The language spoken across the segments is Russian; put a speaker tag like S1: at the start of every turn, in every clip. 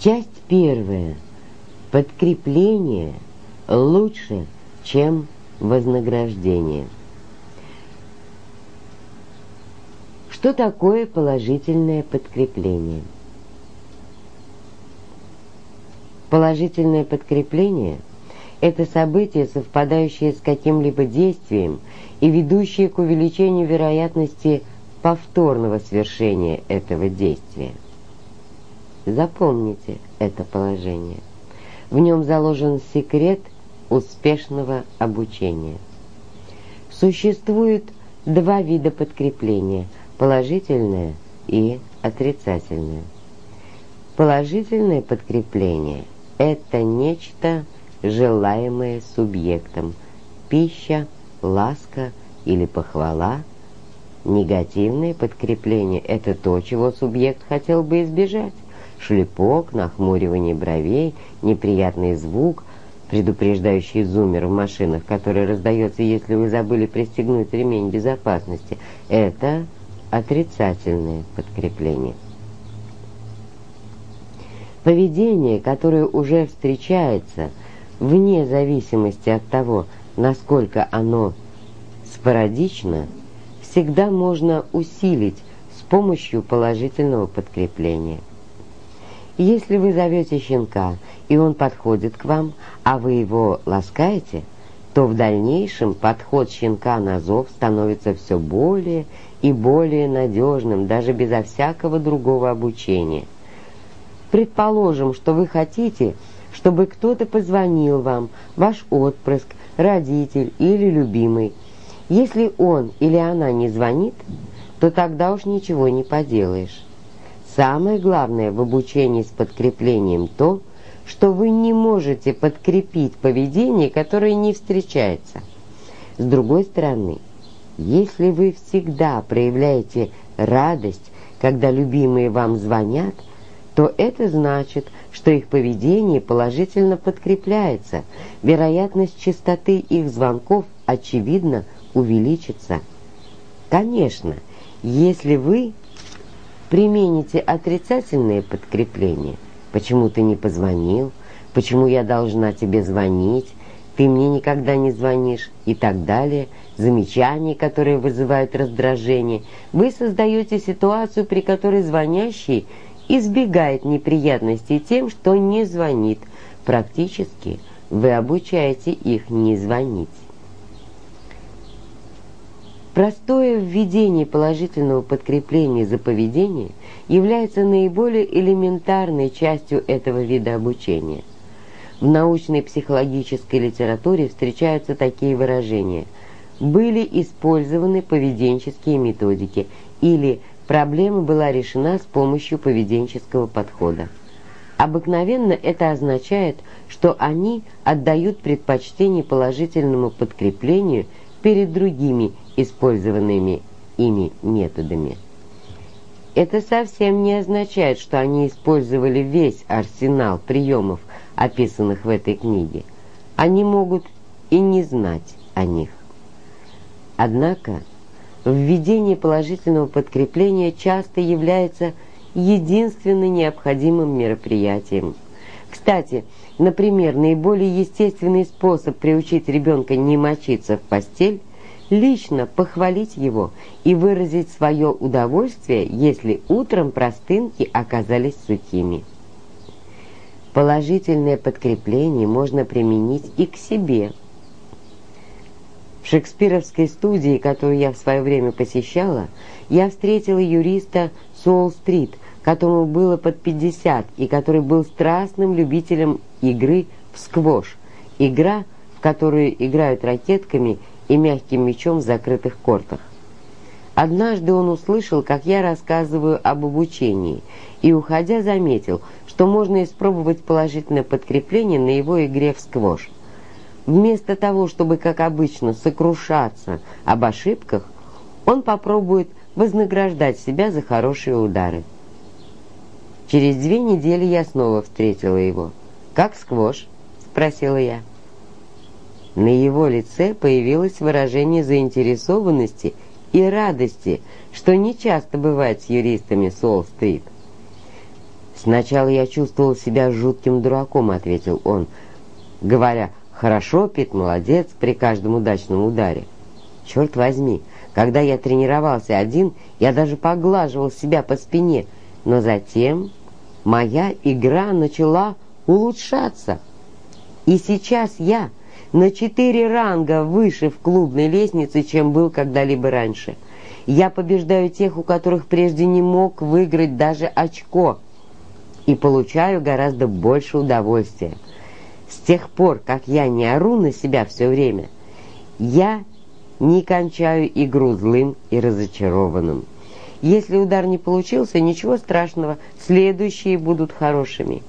S1: Часть первая. Подкрепление лучше, чем вознаграждение. Что такое положительное подкрепление? Положительное подкрепление – это событие, совпадающее с каким-либо действием и ведущее к увеличению вероятности повторного свершения этого действия. Запомните это положение. В нем заложен секрет успешного обучения. Существует два вида подкрепления – положительное и отрицательное. Положительное подкрепление – это нечто, желаемое субъектом, пища, ласка или похвала. Негативное подкрепление – это то, чего субъект хотел бы избежать шлепок, нахмуривание бровей, неприятный звук, предупреждающий зумер в машинах, который раздается, если вы забыли пристегнуть ремень безопасности. Это отрицательное подкрепление. Поведение, которое уже встречается, вне зависимости от того, насколько оно спорадично, всегда можно усилить с помощью положительного подкрепления. Если вы зовете щенка, и он подходит к вам, а вы его ласкаете, то в дальнейшем подход щенка на зов становится все более и более надежным, даже безо всякого другого обучения. Предположим, что вы хотите, чтобы кто-то позвонил вам, ваш отпрыск, родитель или любимый. Если он или она не звонит, то тогда уж ничего не поделаешь. Самое главное в обучении с подкреплением то, что вы не можете подкрепить поведение, которое не встречается. С другой стороны, если вы всегда проявляете радость, когда любимые вам звонят, то это значит, что их поведение положительно подкрепляется, вероятность частоты их звонков, очевидно, увеличится. Конечно, если вы примените отрицательное подкрепление, почему ты не позвонил, почему я должна тебе звонить, ты мне никогда не звонишь? И так далее, замечания, которые вызывают раздражение, вы создаете ситуацию, при которой звонящий избегает неприятностей тем, что не звонит. Практически вы обучаете их не звонить. Простое введение положительного подкрепления за поведение является наиболее элементарной частью этого вида обучения. В научной психологической литературе встречаются такие выражения «были использованы поведенческие методики» или «проблема была решена с помощью поведенческого подхода». Обыкновенно это означает, что они отдают предпочтение положительному подкреплению перед другими использованными ими методами. Это совсем не означает, что они использовали весь арсенал приемов, описанных в этой книге. Они могут и не знать о них. Однако, введение положительного подкрепления часто является единственно необходимым мероприятием. Кстати, например, наиболее естественный способ приучить ребенка не мочиться в постель лично похвалить его и выразить свое удовольствие, если утром простынки оказались сухими. Положительное подкрепление можно применить и к себе. В шекспировской студии, которую я в свое время посещала, я встретила юриста Суолл-стрит, которому было под 50 и который был страстным любителем игры в сквош, игра, в которую играют ракетками и мягким мечом в закрытых кортах. Однажды он услышал, как я рассказываю об обучении, и, уходя, заметил, что можно испробовать положительное подкрепление на его игре в сквош. Вместо того, чтобы, как обычно, сокрушаться об ошибках, он попробует вознаграждать себя за хорошие удары. Через две недели я снова встретила его. «Как сквош?» – спросила я. На его лице появилось выражение заинтересованности и радости, что не часто бывает с юристами Солл-стрит. «Сначала я чувствовал себя жутким дураком», — ответил он, говоря, «хорошо, Пит, молодец при каждом удачном ударе». Черт возьми, когда я тренировался один, я даже поглаживал себя по спине, но затем моя игра начала улучшаться. И сейчас я на четыре ранга выше в клубной лестнице, чем был когда-либо раньше. Я побеждаю тех, у которых прежде не мог выиграть даже очко, и получаю гораздо больше удовольствия. С тех пор, как я не ору на себя все время, я не кончаю игру злым и разочарованным. Если удар не получился, ничего страшного, следующие будут хорошими.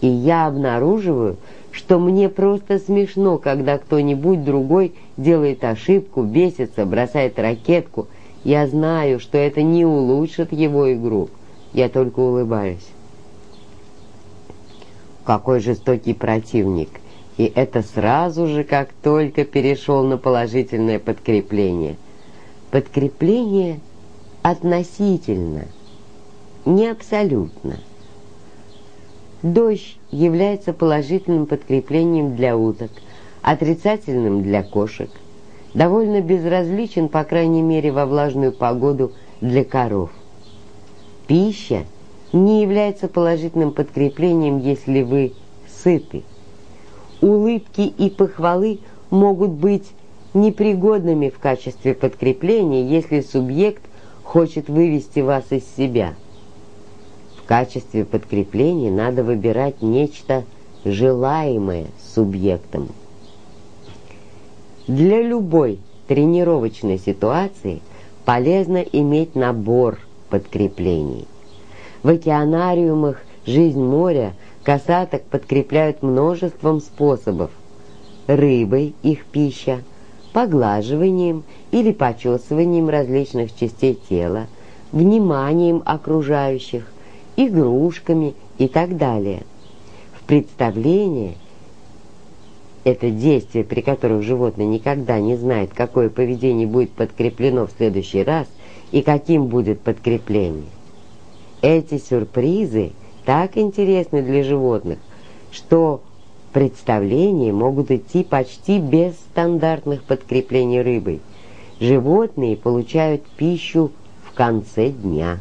S1: И я обнаруживаю, что мне просто смешно, когда кто-нибудь другой делает ошибку, бесится, бросает ракетку. Я знаю, что это не улучшит его игру. Я только улыбаюсь. Какой жестокий противник. И это сразу же, как только перешел на положительное подкрепление. Подкрепление относительно, не абсолютно. Дождь является положительным подкреплением для уток, отрицательным для кошек, довольно безразличен, по крайней мере, во влажную погоду для коров. Пища не является положительным подкреплением, если вы сыты. Улыбки и похвалы могут быть непригодными в качестве подкрепления, если субъект хочет вывести вас из себя – качестве подкрепления надо выбирать нечто желаемое субъектом. Для любой тренировочной ситуации полезно иметь набор подкреплений. В океанариумах «Жизнь моря» касаток подкрепляют множеством способов. Рыбой их пища, поглаживанием или почесыванием различных частей тела, вниманием окружающих, игрушками и так далее. В представлении это действие, при которых животное никогда не знает, какое поведение будет подкреплено в следующий раз и каким будет подкрепление. Эти сюрпризы так интересны для животных, что представления могут идти почти без стандартных подкреплений рыбой. Животные получают пищу в конце дня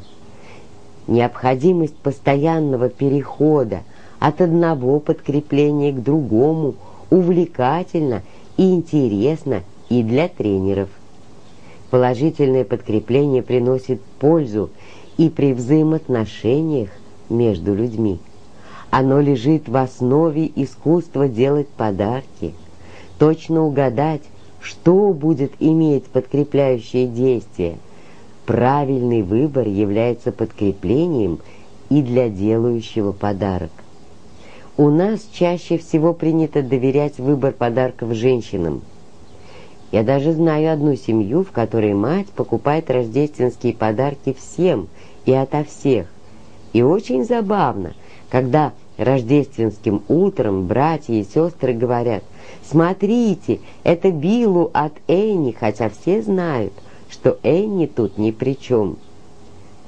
S1: необходимость постоянного перехода от одного подкрепления к другому увлекательно и интересно и для тренеров. Положительное подкрепление приносит пользу и при взаимоотношениях между людьми. Оно лежит в основе искусства делать подарки, точно угадать, что будет иметь подкрепляющее действие – Правильный выбор является подкреплением и для делающего подарок. У нас чаще всего принято доверять выбор подарков женщинам. Я даже знаю одну семью, в которой мать покупает рождественские подарки всем и ото всех. И очень забавно, когда рождественским утром братья и сестры говорят «Смотрите, это Биллу от Энни, хотя все знают – что Энни тут ни при чем.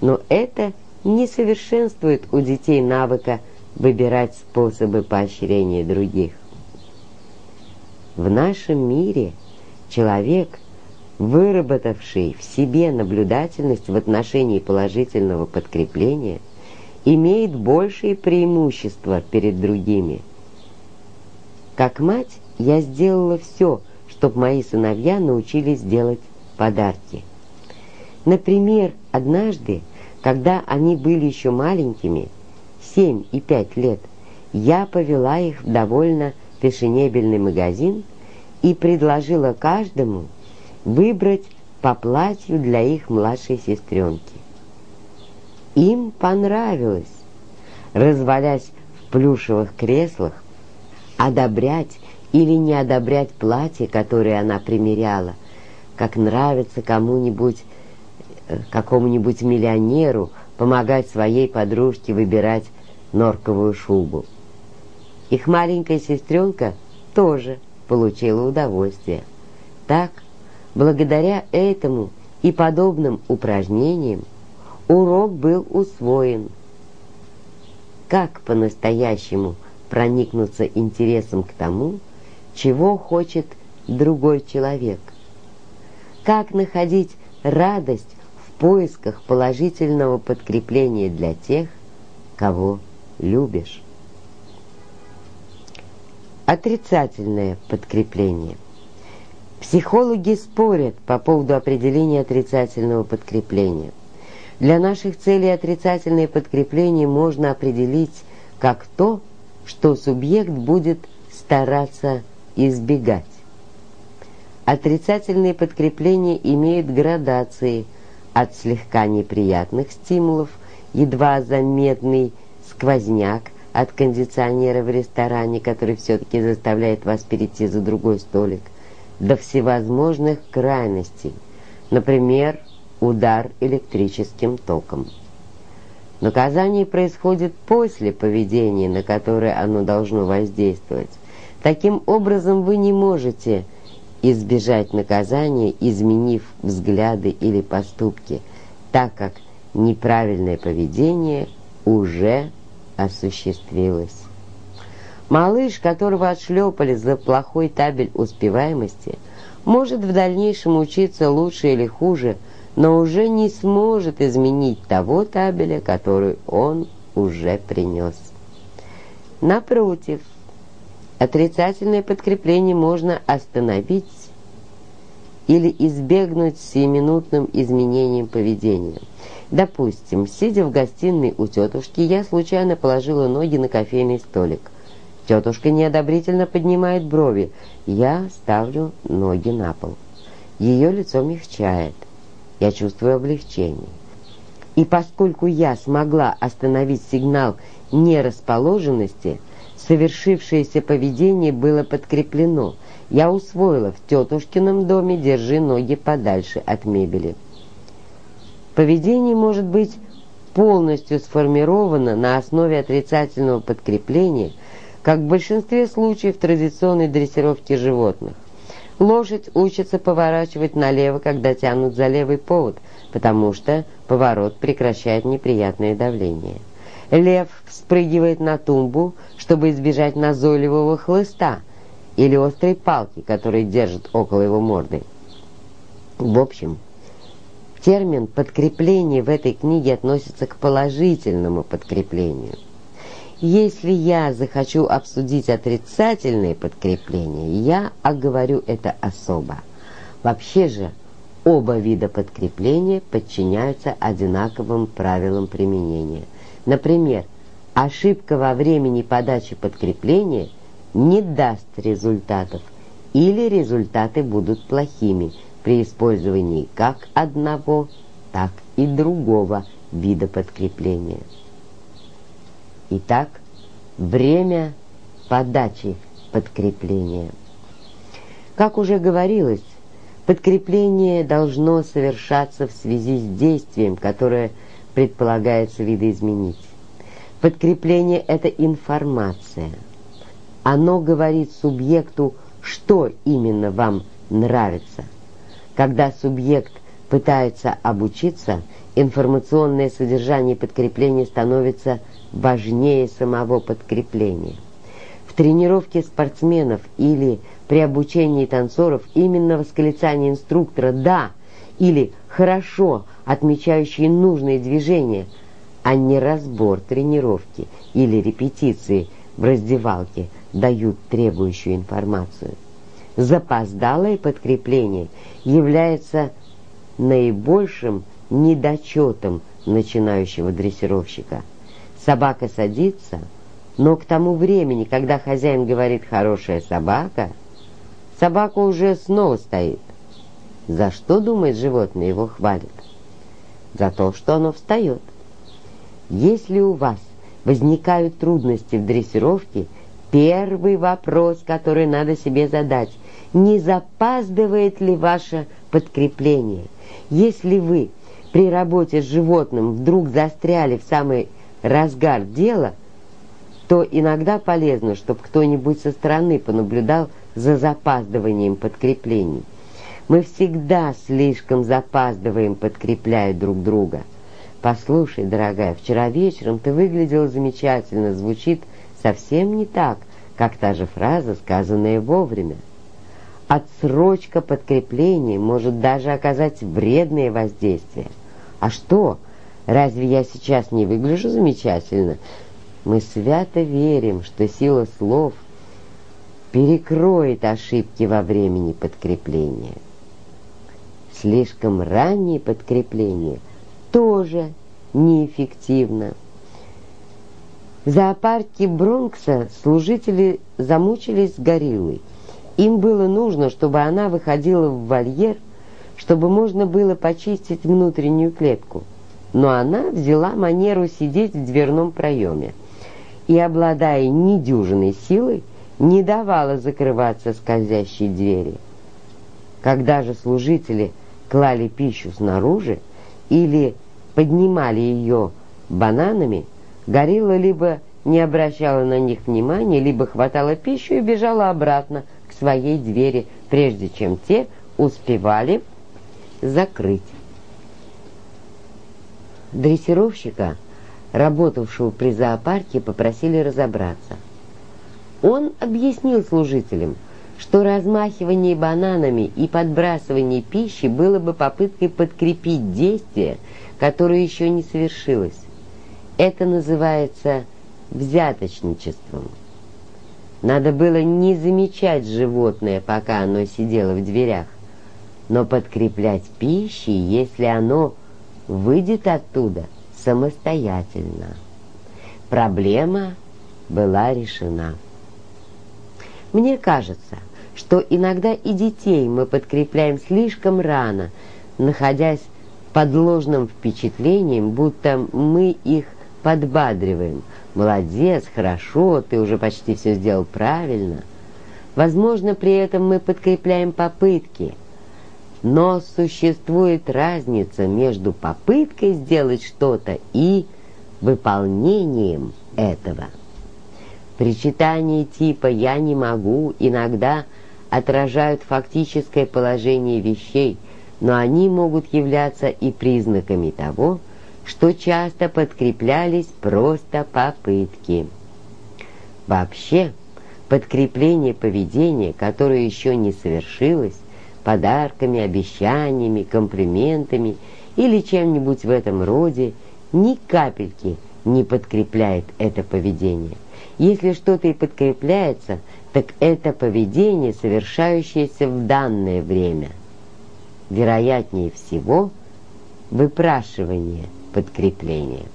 S1: Но это не совершенствует у детей навыка выбирать способы поощрения других. В нашем мире человек, выработавший в себе наблюдательность в отношении положительного подкрепления, имеет большие преимущества перед другими. Как мать я сделала все, чтобы мои сыновья научились делать подарки. Например, однажды, когда они были еще маленькими, семь и пять лет, я повела их в довольно фешенебельный магазин и предложила каждому выбрать по платью для их младшей сестренки. Им понравилось, развалясь в плюшевых креслах, одобрять или не одобрять платье, которое она примеряла, как нравится кому-нибудь, э, какому-нибудь миллионеру помогать своей подружке выбирать норковую шубу. Их маленькая сестренка тоже получила удовольствие. Так, благодаря этому и подобным упражнениям, урок был усвоен. как по-настоящему проникнуться интересом к тому, чего хочет другой человек. Как находить радость в поисках положительного подкрепления для тех, кого любишь. Отрицательное подкрепление. Психологи спорят по поводу определения отрицательного подкрепления. Для наших целей отрицательное подкрепление можно определить как то, что субъект будет стараться избегать. Отрицательные подкрепления имеют градации от слегка неприятных стимулов, едва заметный сквозняк от кондиционера в ресторане, который все-таки заставляет вас перейти за другой столик, до всевозможных крайностей, например, удар электрическим током. Наказание происходит после поведения, на которое оно должно воздействовать. Таким образом, вы не можете избежать наказания, изменив взгляды или поступки, так как неправильное поведение уже осуществилось. Малыш, которого отшлепали за плохой табель успеваемости, может в дальнейшем учиться лучше или хуже, но уже не сможет изменить того табеля, который он уже принес. Напротив, отрицательное подкрепление можно остановить или избегнуть сиюминутным изменением поведения. Допустим, сидя в гостиной у тетушки, я случайно положила ноги на кофейный столик. Тетушка неодобрительно поднимает брови. Я ставлю ноги на пол. Ее лицо мягчает. Я чувствую облегчение. И поскольку я смогла остановить сигнал нерасположенности, совершившееся поведение было подкреплено. Я усвоила в тетушкином доме «держи ноги подальше от мебели». Поведение может быть полностью сформировано на основе отрицательного подкрепления, как в большинстве случаев традиционной дрессировки животных. Лошадь учится поворачивать налево, когда тянут за левый повод, потому что поворот прекращает неприятное давление. Лев спрыгивает на тумбу, чтобы избежать назойливого хлыста или острой палки, которая держит около его морды. В общем, Термин «подкрепление» в этой книге относится к положительному подкреплению. Если я захочу обсудить отрицательные подкрепления, я оговорю это особо. Вообще же, оба вида подкрепления подчиняются одинаковым правилам применения. Например, ошибка во времени подачи подкрепления не даст результатов, или результаты будут плохими – при использовании как одного, так и другого вида подкрепления. Итак, время подачи подкрепления. Как уже говорилось, подкрепление должно совершаться в связи с действием, которое предполагается видоизменить. Подкрепление – это информация. Оно говорит субъекту, что именно вам нравится – когда субъект пытается обучиться, информационное содержание подкрепления становится важнее самого подкрепления. В тренировке спортсменов или при обучении танцоров именно восклицание инструктора «да» или «хорошо», отмечающие нужные движения, а не разбор тренировки или репетиции в раздевалке дают требующую информацию запоздалое подкрепление является наибольшим недочетом начинающего дрессировщика. Собака садится, но к тому времени, когда хозяин говорит «хорошая собака», собака уже снова стоит. За что, думает животное, его хвалит? За то, что оно встает. Если у вас возникают трудности в дрессировке, первый вопрос, который надо себе задать, не запаздывает ли ваше подкрепление. Если вы при работе с животным вдруг застряли в самый разгар дела, то иногда полезно, чтобы кто-нибудь со стороны понаблюдал за запаздыванием подкреплений. Мы всегда слишком запаздываем, подкрепляя друг друга. «Послушай, дорогая, вчера вечером ты выглядела замечательно, звучит совсем не так, как та же фраза, сказанная вовремя. Отсрочка подкрепления может даже оказать вредное воздействие. А что, разве я сейчас не выгляжу замечательно? Мы свято верим, что сила слов перекроет ошибки во времени подкрепления. Слишком раннее подкрепление тоже неэффективно. В зоопарке Бронкса служители замучились с гориллой. Им было нужно, чтобы она выходила в вольер, чтобы можно было почистить внутреннюю клетку. Но она взяла манеру сидеть в дверном проеме и, обладая недюжиной силой, не давала закрываться скользящей двери. Когда же служители клали пищу снаружи или поднимали ее бананами, горилла либо не обращала на них внимания, либо хватала пищу и бежала обратно к своей двери, прежде чем те успевали закрыть. Дрессировщика, работавшего при зоопарке, попросили разобраться. Он объяснил служителям, что размахивание бананами и подбрасывание пищи было бы попыткой подкрепить действие, которое еще не совершилось. Это называется взяточничеством. Надо было не замечать животное, пока оно сидело в дверях, но подкреплять пищей, если оно выйдет оттуда самостоятельно. Проблема была решена. Мне кажется, что иногда и детей мы подкрепляем слишком рано, находясь под ложным впечатлением, будто мы их подбадриваем. «Молодец, хорошо, ты уже почти все сделал правильно». Возможно, при этом мы подкрепляем попытки. Но существует разница между попыткой сделать что-то и выполнением этого. Причитания типа «я не могу» иногда отражают фактическое положение вещей, но они могут являться и признаками того, что часто подкреплялись просто попытки. Вообще, подкрепление поведения, которое еще не совершилось, подарками, обещаниями, комплиментами или чем-нибудь в этом роде, ни капельки не подкрепляет это поведение. Если что-то и подкрепляется, так это поведение, совершающееся в данное время. Вероятнее всего, выпрашивание – подкрепление.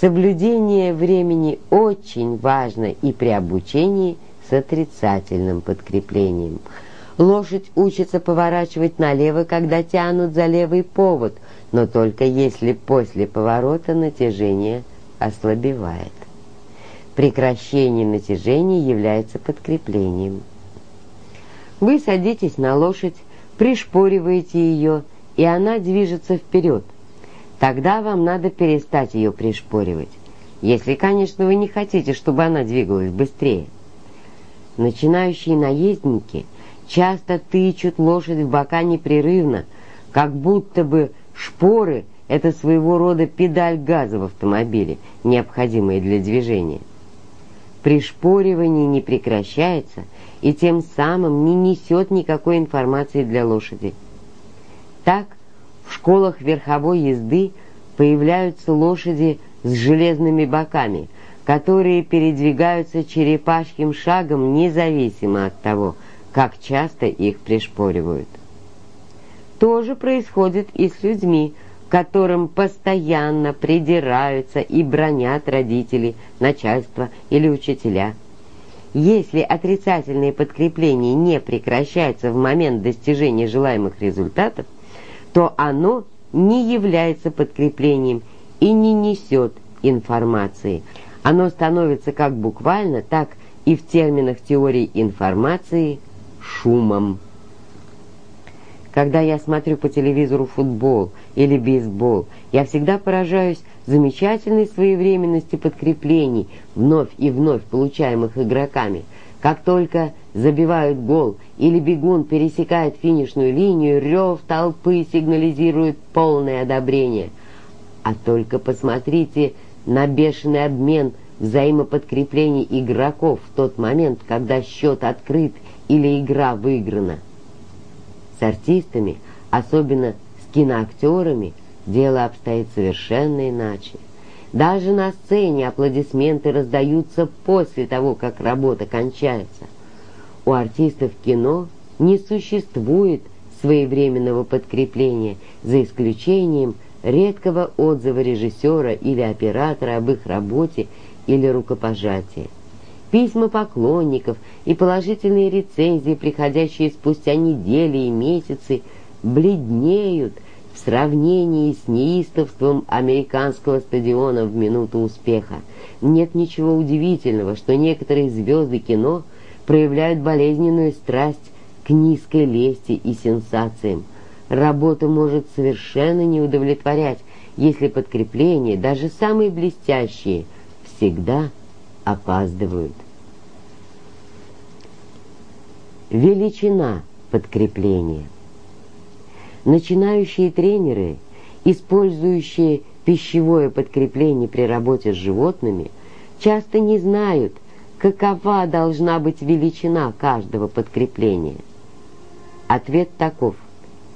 S1: Соблюдение времени очень важно и при обучении с отрицательным подкреплением. Лошадь учится поворачивать налево, когда тянут за левый повод, но только если после поворота натяжение ослабевает. Прекращение натяжения является подкреплением. Вы садитесь на лошадь, пришпориваете ее и она движется вперед. Тогда вам надо перестать ее пришпоривать, если, конечно, вы не хотите, чтобы она двигалась быстрее. Начинающие наездники часто тычут лошадь в бока непрерывно, как будто бы шпоры – это своего рода педаль газа в автомобиле, необходимая для движения. Пришпоривание не прекращается и тем самым не несет никакой информации для лошади. Так, в школах верховой езды появляются лошади с железными боками, которые передвигаются черепашьим шагом независимо от того, как часто их пришпоривают. То же происходит и с людьми, которым постоянно придираются и бронят родители, начальство или учителя. Если отрицательное подкрепление не прекращается в момент достижения желаемых результатов, то оно не является подкреплением и не несет информации. Оно становится как буквально, так и в терминах теории информации шумом. Когда я смотрю по телевизору футбол или бейсбол, я всегда поражаюсь замечательной своевременности подкреплений, вновь и вновь получаемых игроками. Как только забивают гол или бегун пересекает финишную линию, рев толпы сигнализирует полное одобрение. А только посмотрите на бешеный обмен взаимоподкреплений игроков в тот момент, когда счет открыт или игра выиграна. С артистами, особенно с киноактерами, дело обстоит совершенно иначе. Даже на сцене аплодисменты раздаются после того, как работа кончается. У артистов кино не существует своевременного подкрепления, за исключением редкого отзыва режиссера или оператора об их работе или рукопожатия. Письма поклонников и положительные рецензии, приходящие спустя недели и месяцы, бледнеют в сравнении с неистовством американского стадиона в минуту успеха. Нет ничего удивительного, что некоторые звезды кино – проявляют болезненную страсть к низкой лести и сенсациям. Работа может совершенно не удовлетворять, если подкрепления, даже самые блестящие, всегда опаздывают. Величина подкрепления. Начинающие тренеры, использующие пищевое подкрепление при работе с животными, часто не знают, какова должна быть величина каждого подкрепления? Ответ таков.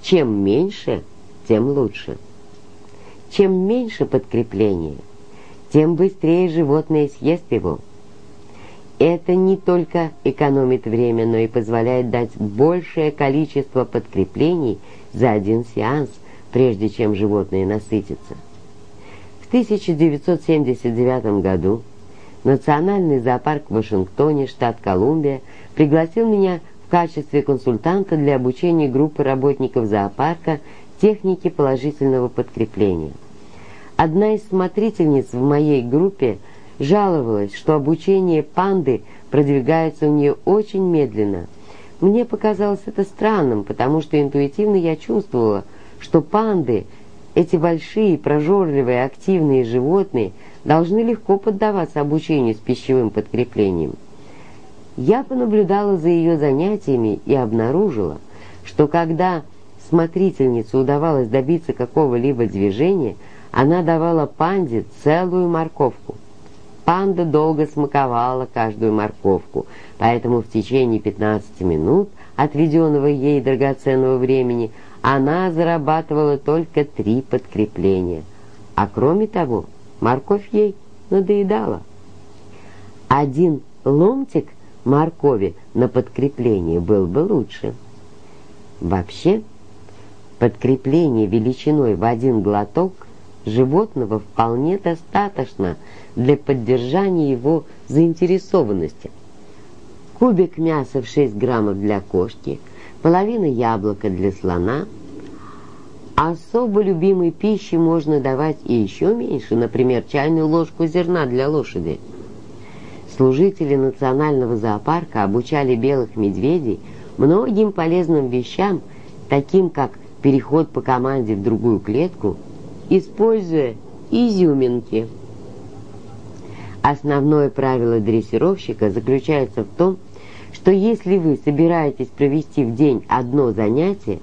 S1: Чем меньше, тем лучше. Чем меньше подкрепления, тем быстрее животное съест его. Это не только экономит время, но и позволяет дать большее количество подкреплений за один сеанс, прежде чем животное насытится. В 1979 году Национальный зоопарк в Вашингтоне, штат Колумбия, пригласил меня в качестве консультанта для обучения группы работников зоопарка технике положительного подкрепления. Одна из смотрительниц в моей группе жаловалась, что обучение панды продвигается у нее очень медленно. Мне показалось это странным, потому что интуитивно я чувствовала, что панды, эти большие, прожорливые, активные животные – должны легко поддаваться обучению с пищевым подкреплением. Я понаблюдала за ее занятиями и обнаружила, что когда смотрительнице удавалось добиться какого-либо движения, она давала панде целую морковку. Панда долго смаковала каждую морковку, поэтому в течение 15 минут, отведенного ей драгоценного времени, она зарабатывала только три подкрепления. А кроме того, Морковь ей надоедала. Один ломтик моркови на подкрепление был бы лучше. Вообще, подкрепление величиной в один глоток животного вполне достаточно для поддержания его заинтересованности. Кубик мяса в 6 граммов для кошки, половина яблока для слона – Особо любимой пищи можно давать и еще меньше, например, чайную ложку зерна для лошади. Служители национального зоопарка обучали белых медведей многим полезным вещам, таким как переход по команде в другую клетку, используя изюминки. Основное правило дрессировщика заключается в том, что если вы собираетесь провести в день одно занятие,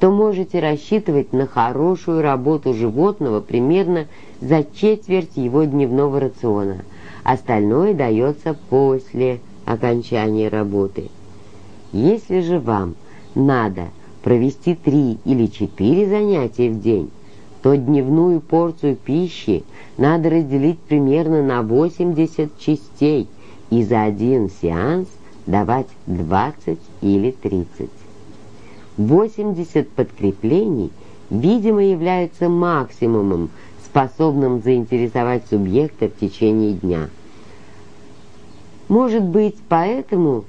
S1: то можете рассчитывать на хорошую работу животного примерно за четверть его дневного рациона. Остальное дается после окончания работы. Если же вам надо провести три или четыре занятия в день, то дневную порцию пищи надо разделить примерно на 80 частей и за один сеанс давать 20 или 30. 80 подкреплений, видимо, является максимумом, способным заинтересовать субъекта в течение дня. Может быть, поэтому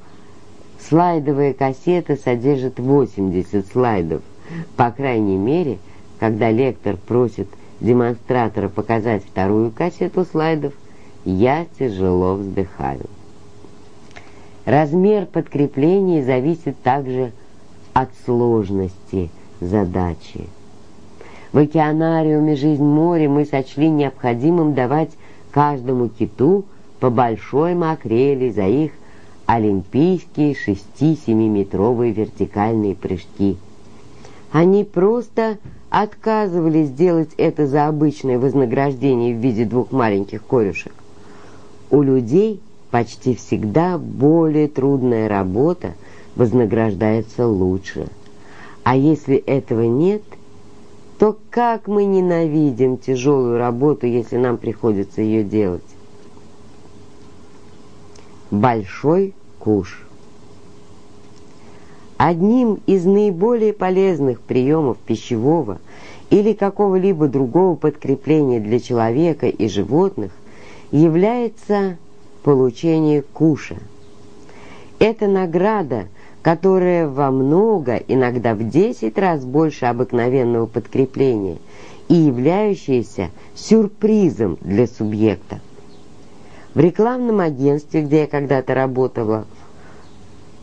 S1: слайдовая кассета содержит 80 слайдов. По крайней мере, когда лектор просит демонстратора показать вторую кассету слайдов, я тяжело вздыхаю. Размер подкреплений зависит также от сложности задачи. В океанариуме «Жизнь моря» мы сочли необходимым давать каждому киту по большой макрели за их олимпийские 6-7-метровые вертикальные прыжки. Они просто отказывались сделать это за обычное вознаграждение в виде двух маленьких корюшек. У людей почти всегда более трудная работа вознаграждается лучше. А если этого нет, то как мы ненавидим тяжелую работу, если нам приходится ее делать? Большой куш. Одним из наиболее полезных приемов пищевого или какого-либо другого подкрепления для человека и животных является получение куша. Это награда, которая во много, иногда в десять раз больше обыкновенного подкрепления и являющаяся сюрпризом для субъекта. В рекламном агентстве, где я когда-то работала,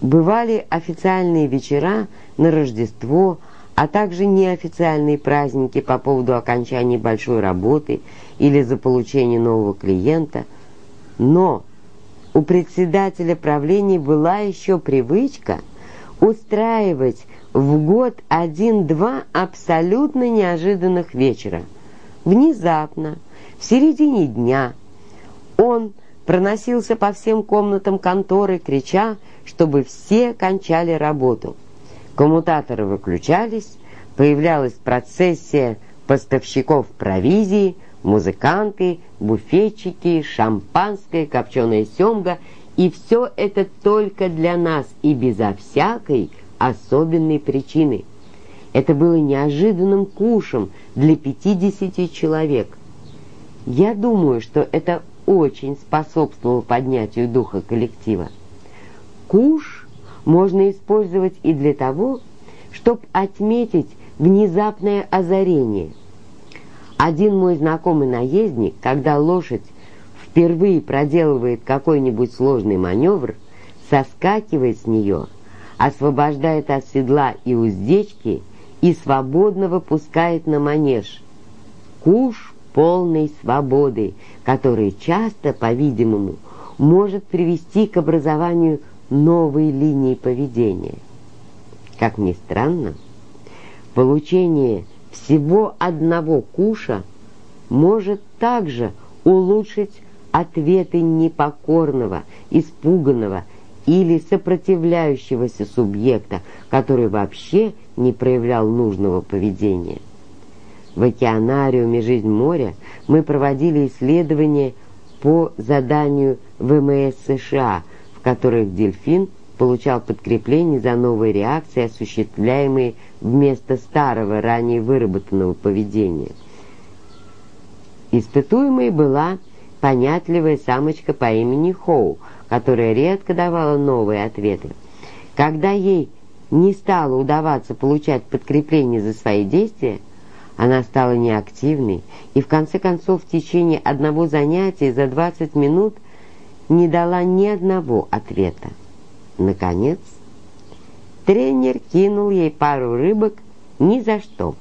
S1: бывали официальные вечера на Рождество, а также неофициальные праздники по поводу окончания большой работы или за получение нового клиента. Но у председателя правления была еще привычка устраивать в год один-два абсолютно неожиданных вечера. Внезапно, в середине дня – он проносился по всем комнатам конторы, крича, чтобы все кончали работу. Коммутаторы выключались, появлялась процессия поставщиков провизии, музыканты, буфетчики, шампанское, копченая семга, и все это только для нас и безо всякой особенной причины. Это было неожиданным кушем для 50 человек. Я думаю, что это очень способствовал поднятию духа коллектива. Куш можно использовать и для того, чтобы отметить внезапное озарение. Один мой знакомый наездник, когда лошадь впервые проделывает какой-нибудь сложный маневр, соскакивает с нее, освобождает от седла и уздечки и свободно выпускает на манеж. Куш полной свободы, который часто, по-видимому, может привести к образованию новой линии поведения. Как ни странно, получение всего одного куша может также улучшить ответы непокорного, испуганного или сопротивляющегося субъекта, который вообще не проявлял нужного поведения. В океанариуме «Жизнь моря» мы проводили исследования по заданию ВМС США, которых дельфин получал подкрепление за новые реакции, осуществляемые вместо старого, ранее выработанного поведения. Испытуемой была понятливая самочка по имени Хоу, которая редко давала новые ответы. Когда ей не стало удаваться получать подкрепление за свои действия, она стала неактивной и в конце концов в течение одного занятия за 20 минут не дала ни одного ответа. Наконец, тренер кинул ей пару рыбок ни за что.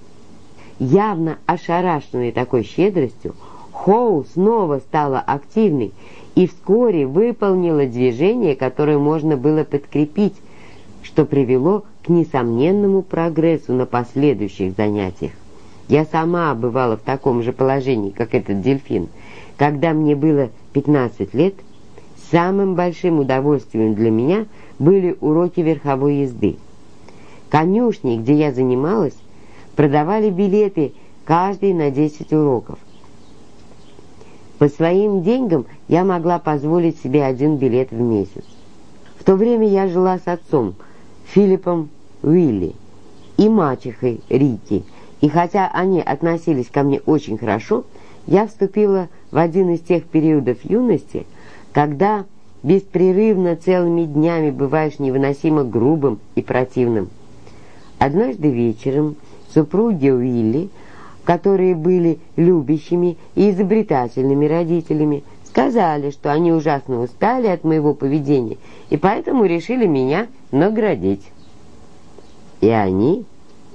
S1: Явно ошарашенной такой щедростью, Хоу снова стала активной и вскоре выполнила движение, которое можно было подкрепить, что привело к несомненному прогрессу на последующих занятиях. Я сама бывала в таком же положении, как этот дельфин. Когда мне было 15 лет, самым большим удовольствием для меня были уроки верховой езды. Конюшни, где я занималась, продавали билеты каждый на 10 уроков. По своим деньгам я могла позволить себе один билет в месяц. В то время я жила с отцом, Филиппом Уилли, и мачехой Рики – и хотя они относились ко мне очень хорошо, я вступила в один из тех периодов юности, когда беспрерывно целыми днями бываешь невыносимо грубым и противным. Однажды вечером супруги Уилли, которые были любящими и изобретательными родителями, сказали, что они ужасно устали от моего поведения и поэтому решили меня наградить. И они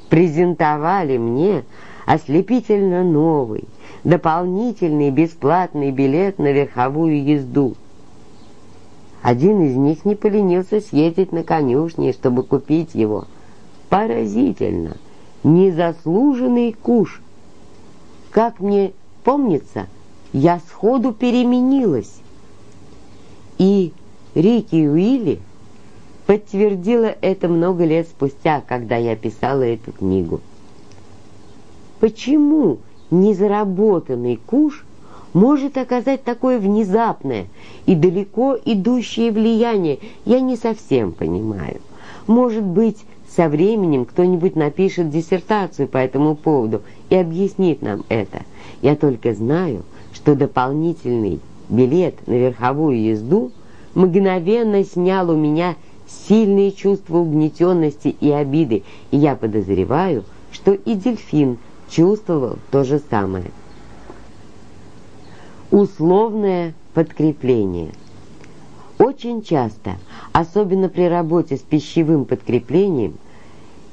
S1: презентовали мне ослепительно новый, дополнительный бесплатный билет на верховую езду. Один из них не поленился съездить на конюшни, чтобы купить его. Поразительно! Незаслуженный куш. Как мне помнится, я сходу переменилась. И Рики Уилли подтвердила это много лет спустя, когда я писала эту книгу. Почему незаработанный куш может оказать такое внезапное и далеко идущее влияние, я не совсем понимаю. Может быть, со временем кто-нибудь напишет диссертацию по этому поводу и объяснит нам это. Я только знаю, что дополнительный билет на верховую езду мгновенно снял у меня сильные чувства угнетенности и обиды, и я подозреваю, что и дельфин чувствовал то же самое. Условное подкрепление. Очень часто, особенно при работе с пищевым подкреплением,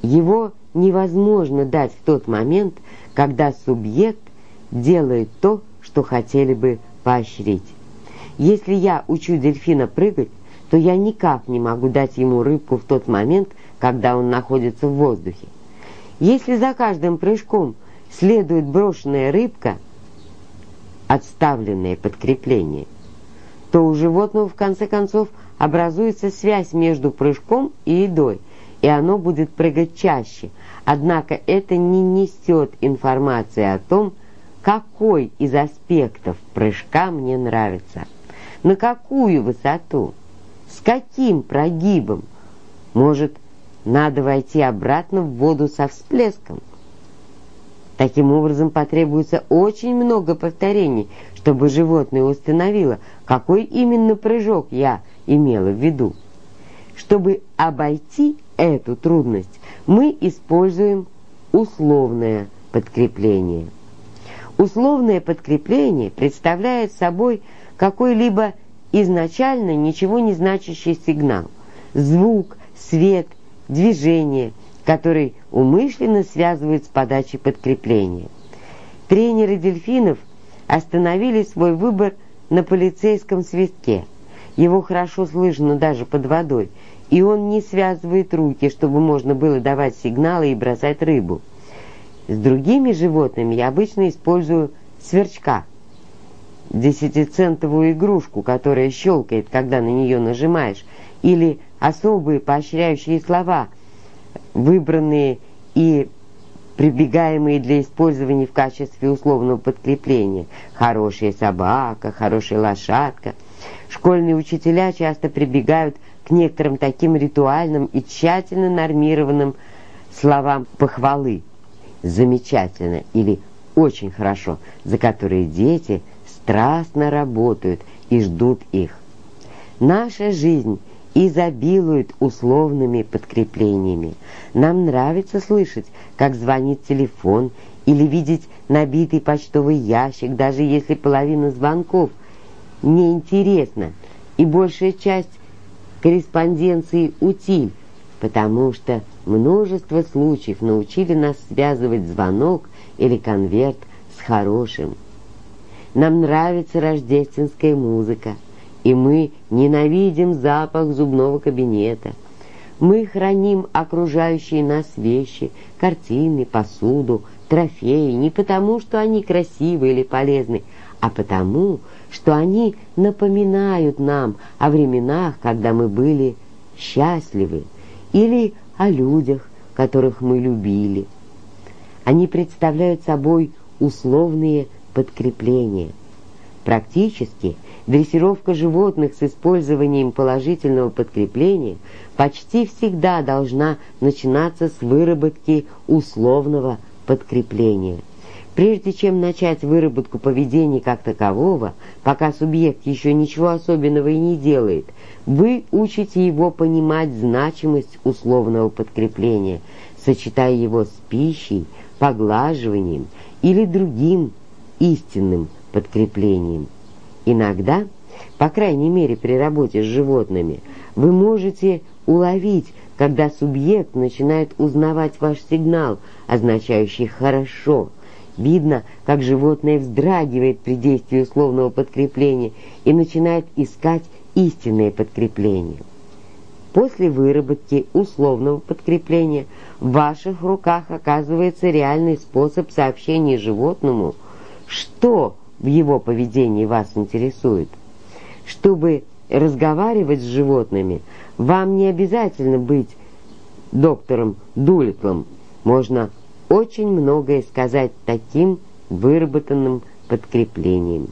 S1: его невозможно дать в тот момент, когда субъект делает то, что хотели бы поощрить. Если я учу дельфина прыгать, то я никак не могу дать ему рыбку в тот момент, когда он находится в воздухе. Если за каждым прыжком следует брошенная рыбка – отставленное подкрепление, то у животного в конце концов образуется связь между прыжком и едой, и оно будет прыгать чаще. Однако это не несет информации о том, какой из аспектов прыжка мне нравится, на какую высоту, с каким прогибом. Может, надо войти обратно в воду со всплеском. Таким образом, потребуется очень много повторений, чтобы животное установило, какой именно прыжок я имела в виду. Чтобы обойти эту трудность, мы используем условное подкрепление. Условное подкрепление представляет собой какой-либо изначально ничего не значащий сигнал, звук, свет, движение – который умышленно связывают с подачей подкрепления. Тренеры дельфинов остановили свой выбор на полицейском свистке. Его хорошо слышно даже под водой, и он не связывает руки, чтобы можно было давать сигналы и бросать рыбу. С другими животными я обычно использую сверчка, десятицентовую игрушку, которая щелкает, когда на нее нажимаешь, или особые поощряющие слова – выбранные и прибегаемые для использования в качестве условного подкрепления. Хорошая собака, хорошая лошадка. Школьные учителя часто прибегают к некоторым таким ритуальным и тщательно нормированным словам похвалы. Замечательно или очень хорошо, за которые дети страстно работают и ждут их. Наша жизнь – изобилует условными подкреплениями. Нам нравится слышать, как звонит телефон, или видеть набитый почтовый ящик, даже если половина звонков неинтересна, и большая часть корреспонденции утиль, потому что множество случаев научили нас связывать звонок или конверт с хорошим. Нам нравится рождественская музыка – и мы ненавидим запах зубного кабинета. Мы храним окружающие нас вещи, картины, посуду, трофеи не потому, что они красивы или полезны, а потому, что они напоминают нам о временах, когда мы были счастливы, или о людях, которых мы любили. Они представляют собой условные подкрепления. Практически – Дрессировка животных с использованием положительного подкрепления почти всегда должна начинаться с выработки условного подкрепления. Прежде чем начать выработку поведения как такового, пока субъект еще ничего особенного и не делает, вы учите его понимать значимость условного подкрепления, сочетая его с пищей, поглаживанием или другим истинным подкреплением. Иногда, по крайней мере при работе с животными, вы можете уловить, когда субъект начинает узнавать ваш сигнал, означающий «хорошо». Видно, как животное вздрагивает при действии условного подкрепления и начинает искать истинное подкрепление. После выработки условного подкрепления в ваших руках оказывается реальный способ сообщения животному, что в его поведении вас интересует. Чтобы разговаривать с животными, вам не обязательно быть доктором Дулитлом. Можно очень многое сказать таким выработанным подкреплением.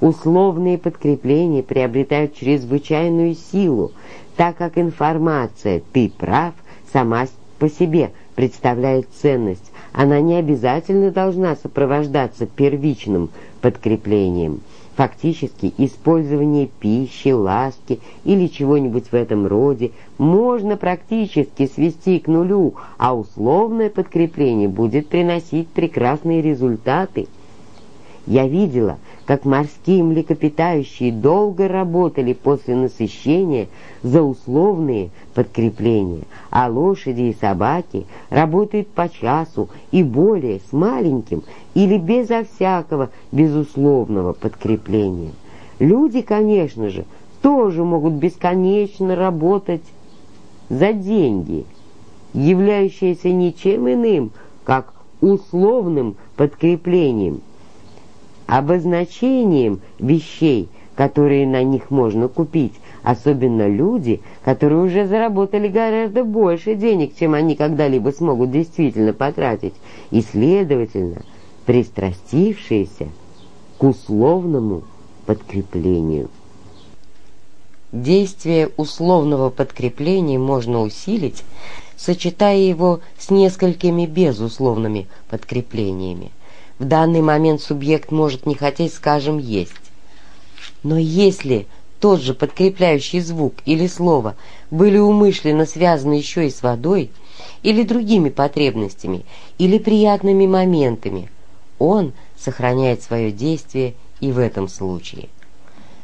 S1: Условные подкрепления приобретают чрезвычайную силу, так как информация «ты прав» сама по себе представляет ценность. Она не обязательно должна сопровождаться первичным подкреплением. Фактически, использование пищи, ласки или чего-нибудь в этом роде можно практически свести к нулю, а условное подкрепление будет приносить прекрасные результаты. Я видела, как морские млекопитающие долго работали после насыщения за условные подкрепления, а лошади и собаки работают по часу и более с маленьким или безо всякого безусловного подкрепления. Люди, конечно же, тоже могут бесконечно работать за деньги, являющиеся ничем иным, как условным подкреплением – обозначением вещей, которые на них можно купить, особенно люди, которые уже заработали гораздо больше денег, чем они когда-либо смогут действительно потратить, и, следовательно, пристрастившиеся к условному подкреплению. Действие условного подкрепления можно усилить, сочетая его с несколькими безусловными подкреплениями. В данный момент субъект может не хотеть, скажем, есть. Но если тот же подкрепляющий звук или слово были умышленно связаны еще и с водой, или другими потребностями, или приятными моментами, он сохраняет свое действие и в этом случае.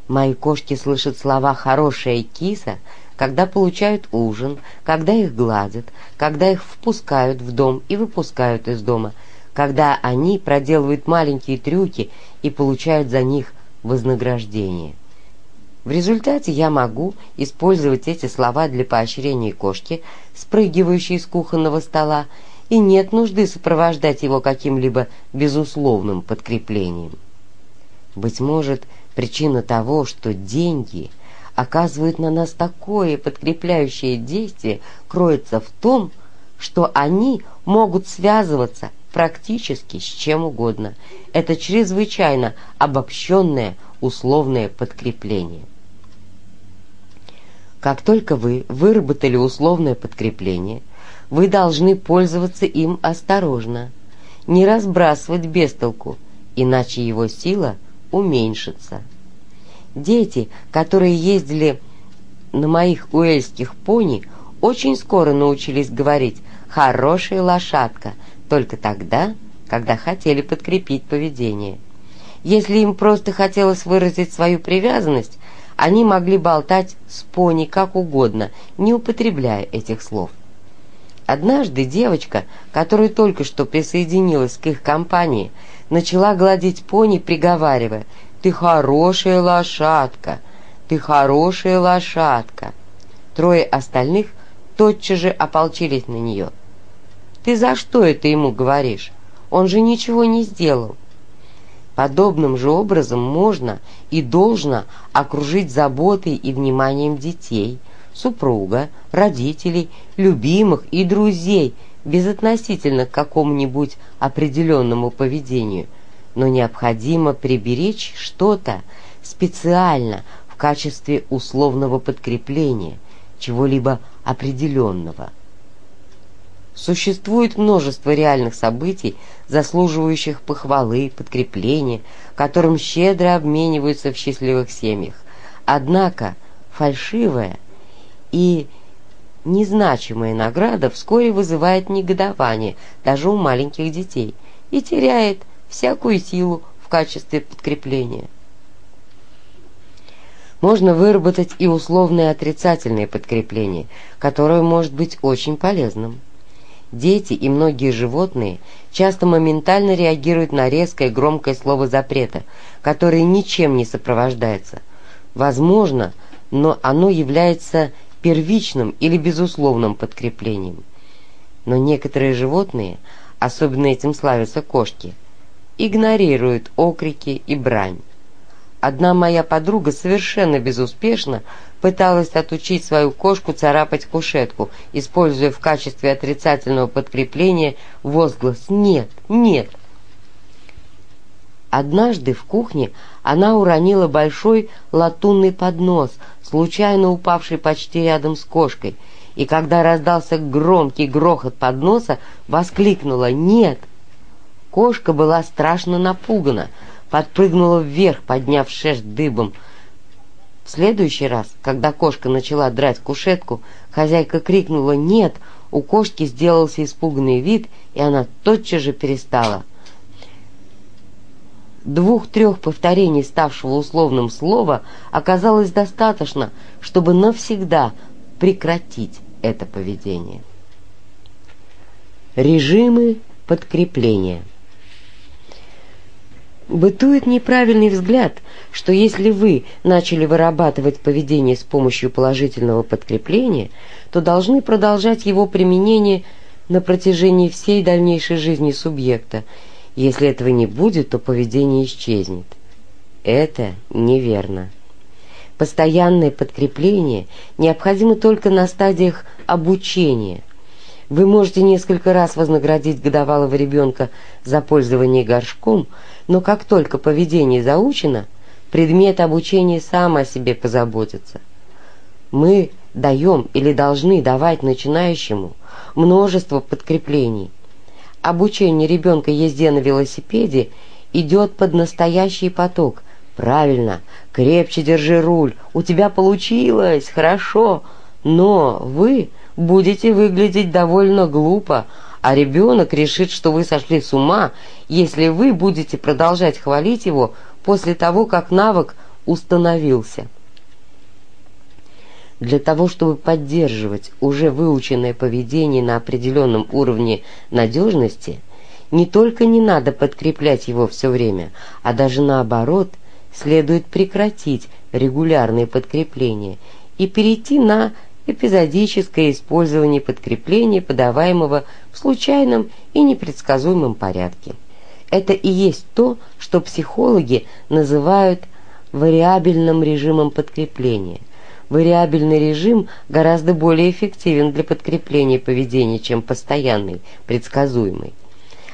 S1: Мои кошки слышат слова «хорошая киса», когда получают ужин, когда их гладят, когда их впускают в дом и выпускают из дома – когда они проделывают маленькие трюки и получают за них вознаграждение. В результате я могу использовать эти слова для поощрения кошки, спрыгивающей с кухонного стола, и нет нужды сопровождать его каким-либо безусловным подкреплением. Быть может, причина того, что деньги оказывают на нас такое подкрепляющее действие, кроется в том, что они могут связываться практически с чем угодно. Это чрезвычайно обобщенное условное подкрепление. Как только вы выработали условное подкрепление, вы должны пользоваться им осторожно, не разбрасывать без толку, иначе его сила уменьшится. Дети, которые ездили на моих уэльских пони, очень скоро научились говорить «хорошая лошадка», только тогда, когда хотели подкрепить поведение. Если им просто хотелось выразить свою привязанность, они могли болтать с пони как угодно, не употребляя этих слов. Однажды девочка, которая только что присоединилась к их компании, начала гладить пони, приговаривая «Ты хорошая лошадка! Ты хорошая лошадка!» Трое остальных тотчас же ополчились на нее – ты за что это ему говоришь? Он же ничего не сделал. Подобным же образом можно и должно окружить заботой и вниманием детей, супруга, родителей, любимых и друзей, безотносительно к какому-нибудь определенному поведению, но необходимо приберечь что-то специально в качестве условного подкрепления, чего-либо определенного. Существует множество реальных событий, заслуживающих похвалы, подкрепления, которым щедро обмениваются в счастливых семьях. Однако фальшивая и незначимая награда вскоре вызывает негодование даже у маленьких детей и теряет всякую силу в качестве подкрепления. Можно выработать и условное отрицательное подкрепление, которое может быть очень полезным. Дети и многие животные часто моментально реагируют на резкое громкое слово запрета, которое ничем не сопровождается. Возможно, но оно является первичным или безусловным подкреплением. Но некоторые животные, особенно этим славятся кошки, игнорируют окрики и брань. Одна моя подруга совершенно безуспешно пыталась отучить свою кошку царапать кушетку, используя в качестве отрицательного подкрепления возглас «нет, нет». Однажды в кухне она уронила большой латунный поднос, случайно упавший почти рядом с кошкой, и когда раздался громкий грохот подноса, воскликнула «Нет!». Кошка была страшно напугана, подпрыгнула вверх, подняв шерсть дыбом. В следующий раз, когда кошка начала драть кушетку, хозяйка крикнула «Нет!», у кошки сделался испуганный вид, и она тотчас же перестала – Двух-трех повторений ставшего условным слова оказалось достаточно, чтобы навсегда прекратить это поведение. Режимы подкрепления Бытует неправильный взгляд, что если вы начали вырабатывать поведение с помощью положительного подкрепления, то должны продолжать его применение на протяжении всей дальнейшей жизни субъекта если этого не будет, то поведение исчезнет. Это неверно. Постоянное подкрепление необходимо только на стадиях обучения. Вы можете несколько раз вознаградить годовалого ребенка за пользование горшком, но как только поведение заучено, предмет обучения сам о себе позаботится. Мы даем или должны давать начинающему множество подкреплений, обучение ребенка езде на велосипеде идет под настоящий поток. Правильно, крепче держи руль, у тебя получилось, хорошо, но вы будете выглядеть довольно глупо, а ребенок решит, что вы сошли с ума, если вы будете продолжать хвалить его после того, как навык установился. Для того, чтобы поддерживать уже выученное поведение на определенном уровне надежности, не только не надо подкреплять его все время, а даже наоборот, следует прекратить регулярные подкрепления и перейти на эпизодическое использование подкрепления, подаваемого в случайном и непредсказуемом порядке. Это и есть то, что психологи называют вариабельным режимом подкрепления – Вариабельный режим гораздо более эффективен для подкрепления поведения, чем постоянный, предсказуемый.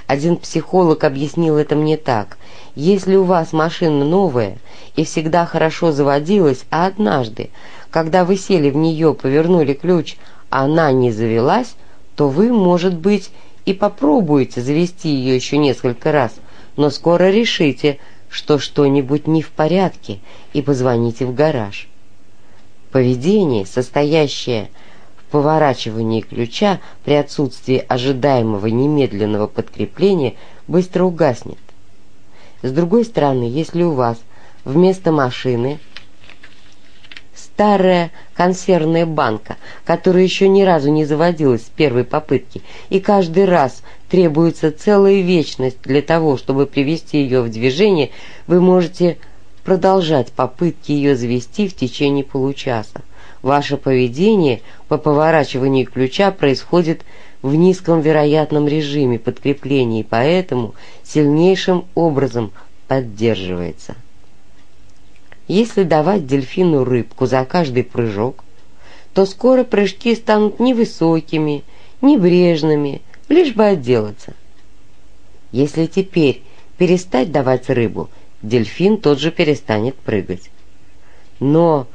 S1: Один психолог объяснил это мне так. Если у вас машина новая и всегда хорошо заводилась, а однажды, когда вы сели в нее, повернули ключ, а она не завелась, то вы, может быть, и попробуете завести ее еще несколько раз, но скоро решите, что что-нибудь не в порядке, и позвоните в гараж. Поведение, состоящее в поворачивании ключа при отсутствии ожидаемого немедленного подкрепления, быстро угаснет. С другой стороны, если у вас вместо машины старая консервная банка, которая еще ни разу не заводилась с первой попытки, и каждый раз требуется целая вечность для того, чтобы привести ее в движение, вы можете продолжать попытки ее завести в течение получаса. Ваше поведение по поворачиванию ключа происходит в низком вероятном режиме подкрепления и поэтому сильнейшим образом поддерживается. Если давать дельфину рыбку за каждый прыжок, то скоро прыжки станут невысокими, небрежными, лишь бы отделаться. Если теперь перестать давать рыбу – дельфин тот же перестанет прыгать. Но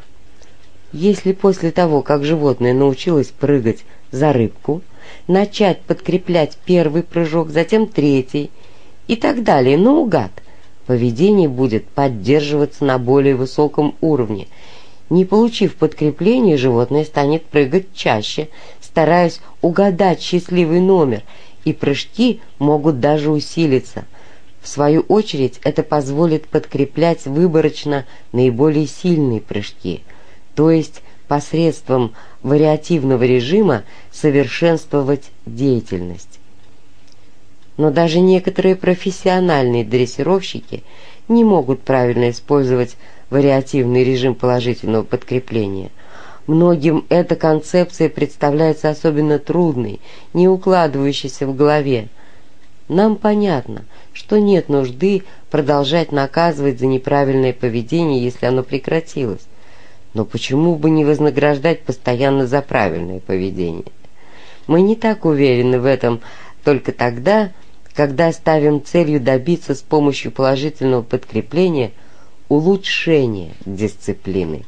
S1: если после того, как животное научилось прыгать за рыбку, начать подкреплять первый прыжок, затем третий и так далее, наугад, поведение будет поддерживаться на более высоком уровне. Не получив подкрепление, животное станет прыгать чаще, стараясь угадать счастливый номер, и прыжки могут даже усилиться – в свою очередь, это позволит подкреплять выборочно наиболее сильные прыжки, то есть посредством вариативного режима совершенствовать деятельность. Но даже некоторые профессиональные дрессировщики не могут правильно использовать вариативный режим положительного подкрепления. Многим эта концепция представляется особенно трудной, не укладывающейся в голове. Нам понятно, что нет нужды продолжать наказывать за неправильное поведение, если оно прекратилось. Но почему бы не вознаграждать постоянно за правильное поведение? Мы не так уверены в этом только тогда, когда ставим целью добиться с помощью положительного подкрепления улучшения дисциплины.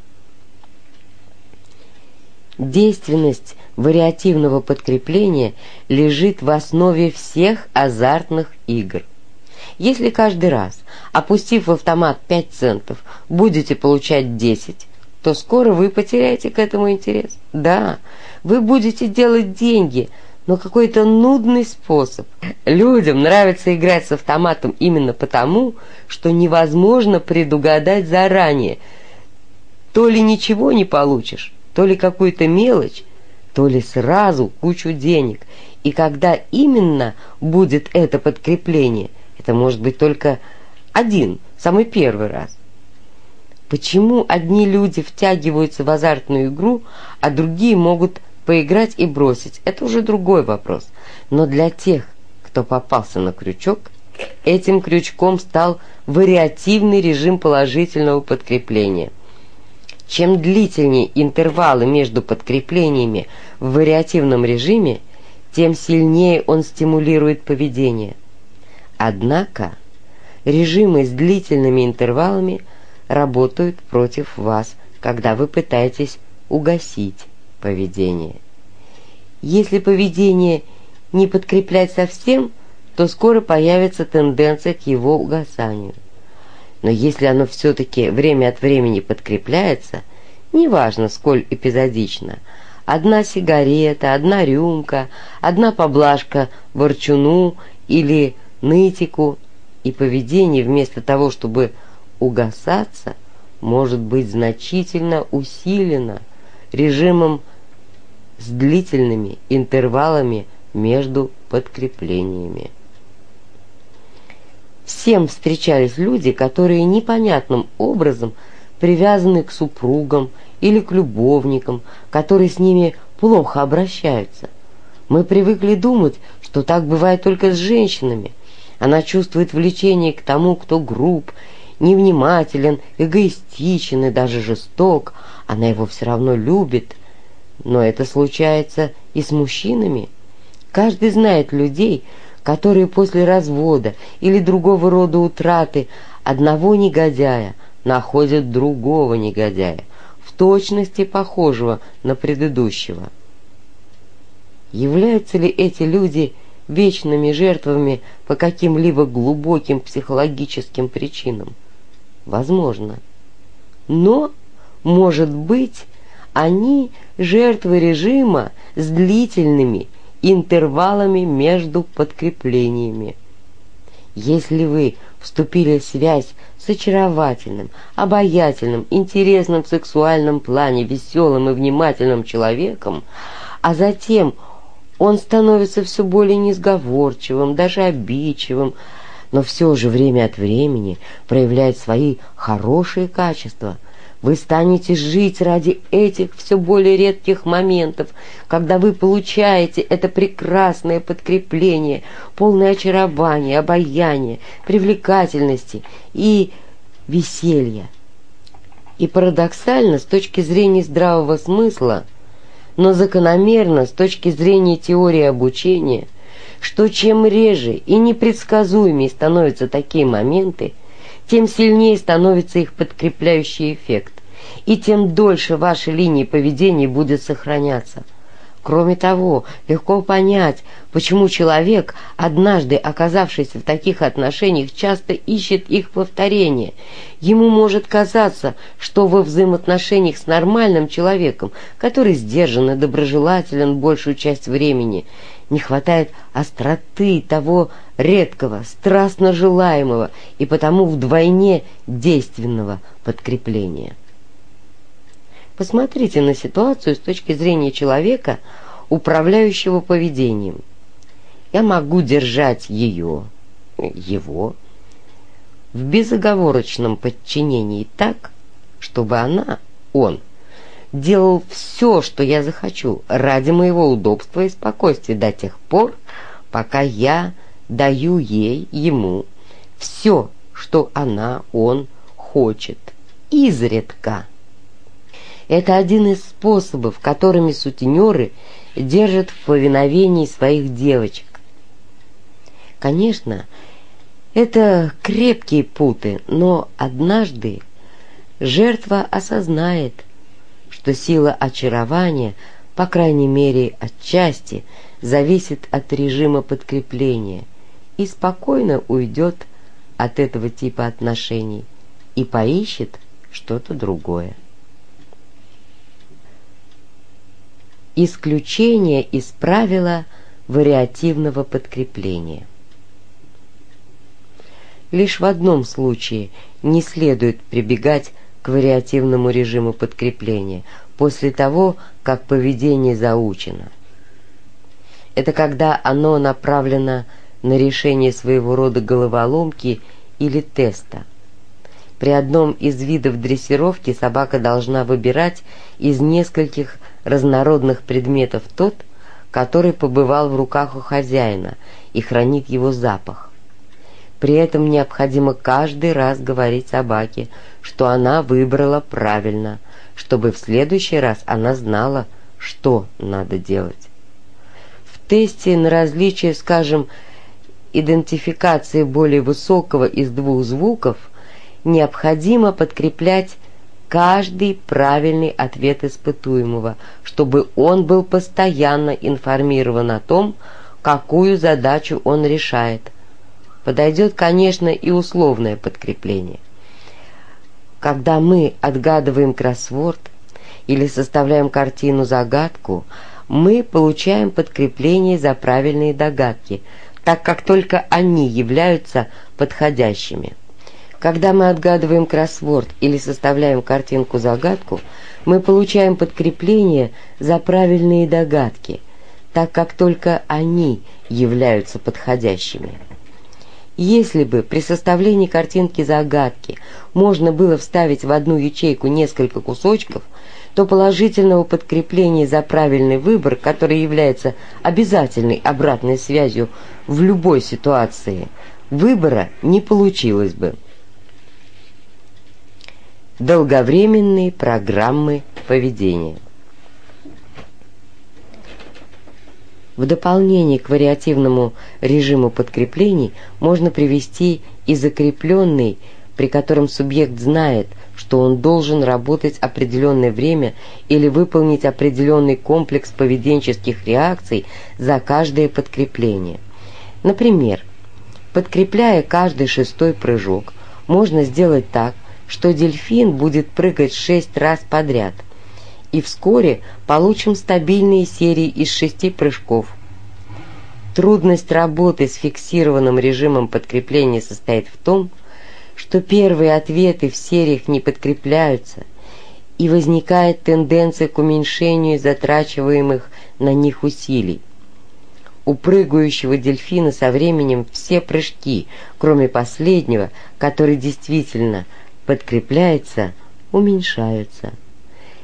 S1: Действенность вариативного подкрепления лежит в основе всех азартных игр. Если каждый раз, опустив в автомат 5 центов, будете получать 10, то скоро вы потеряете к этому интерес. Да, вы будете делать деньги, но какой-то нудный способ. Людям нравится играть с автоматом именно потому, что невозможно предугадать заранее. То ли ничего не получишь, то ли какую-то мелочь, то ли сразу кучу денег. И когда именно будет это подкрепление, это может быть только один, самый первый раз. Почему одни люди втягиваются в азартную игру, а другие могут поиграть и бросить, это уже другой вопрос. Но для тех, кто попался на крючок, этим крючком стал вариативный режим положительного подкрепления. Чем длительнее интервалы между подкреплениями в вариативном режиме, тем сильнее он стимулирует поведение. Однако режимы с длительными интервалами работают против вас, когда вы пытаетесь угасить поведение. Если поведение не подкреплять совсем, то скоро появится тенденция к его угасанию. Но если оно все-таки время от времени подкрепляется, неважно сколь эпизодично, одна сигарета, одна рюмка, одна поблажка ворчуну или нытику, и поведение вместо того, чтобы угасаться, может быть значительно усилено режимом с длительными интервалами между подкреплениями. Всем встречались люди, которые непонятным образом привязаны к супругам или к любовникам, которые с ними плохо обращаются. Мы привыкли думать, что так бывает только с женщинами. Она чувствует влечение к тому, кто груб, невнимателен, эгоистичен и даже жесток. Она его все равно любит. Но это случается и с мужчинами. Каждый знает людей, которые после развода или другого рода утраты одного негодяя находят другого негодяя, в точности похожего на предыдущего. Являются ли эти люди вечными жертвами по каким-либо глубоким психологическим причинам? Возможно. Но, может быть, они жертвы режима с длительными интервалами между подкреплениями. Если вы вступили в связь с очаровательным, обаятельным, интересным в сексуальном плане, веселым и внимательным человеком, а затем он становится все более несговорчивым, даже обидчивым, но все же время от времени проявляет свои хорошие качества – вы станете жить ради этих все более редких моментов, когда вы получаете это прекрасное подкрепление, полное очарования, обаяния, привлекательности и веселья. И парадоксально с точки зрения здравого смысла, но закономерно с точки зрения теории обучения, что чем реже и непредсказуемее становятся такие моменты, тем сильнее становится их подкрепляющий эффект, и тем дольше ваша линия поведения будет сохраняться. Кроме того, легко понять, почему человек, однажды оказавшийся в таких отношениях, часто ищет их повторение. Ему может казаться, что во взаимоотношениях с нормальным человеком, который сдержан и доброжелателен большую часть времени, не хватает остроты того редкого, страстно желаемого и потому вдвойне действенного подкрепления. Посмотрите на ситуацию с точки зрения человека, управляющего поведением. Я могу держать ее, его, в безоговорочном подчинении так, чтобы она, он, делал все, что я захочу, ради моего удобства и спокойствия до тех пор, пока я даю ей, ему, все, что она, он хочет, изредка. Это один из способов, которыми сутенеры держат в повиновении своих девочек. Конечно, это крепкие путы, но однажды жертва осознает, что сила очарования, по крайней мере отчасти, зависит от режима подкрепления и спокойно уйдет от этого типа отношений и поищет что-то другое. Исключение из правила вариативного подкрепления. Лишь в одном случае не следует прибегать к вариативному режиму подкрепления после того, как поведение заучено. Это когда оно направлено на решение своего рода головоломки или теста. При одном из видов дрессировки собака должна выбирать из нескольких разнородных предметов тот, который побывал в руках у хозяина и хранит его запах. При этом необходимо каждый раз говорить собаке, что она выбрала правильно, чтобы в следующий раз она знала, что надо делать. В тесте на различие, скажем, идентификации более высокого из двух звуков необходимо подкреплять каждый правильный ответ испытуемого, чтобы он был постоянно информирован о том, какую задачу он решает – Подойдет, конечно, и условное подкрепление. Когда мы отгадываем кроссворд или составляем картину-загадку, мы получаем подкрепление за правильные догадки, так как только они являются подходящими. Когда мы отгадываем кроссворд или составляем картинку-загадку, мы получаем подкрепление за правильные догадки, так как только они являются подходящими. Если бы при составлении картинки загадки можно было вставить в одну ячейку несколько кусочков, то положительного подкрепления за правильный выбор, который является обязательной обратной связью в любой ситуации, выбора не получилось бы. Долговременные программы поведения В дополнение к вариативному режиму подкреплений можно привести и закрепленный, при котором субъект знает, что он должен работать определенное время или выполнить определенный комплекс поведенческих реакций за каждое подкрепление. Например, подкрепляя каждый шестой прыжок, можно сделать так, что дельфин будет прыгать шесть раз подряд – и вскоре получим стабильные серии из шести прыжков. Трудность работы с фиксированным режимом подкрепления состоит в том, что первые ответы в сериях не подкрепляются, и возникает тенденция к уменьшению затрачиваемых на них усилий. У прыгающего дельфина со временем все прыжки, кроме последнего, который действительно подкрепляется, уменьшаются.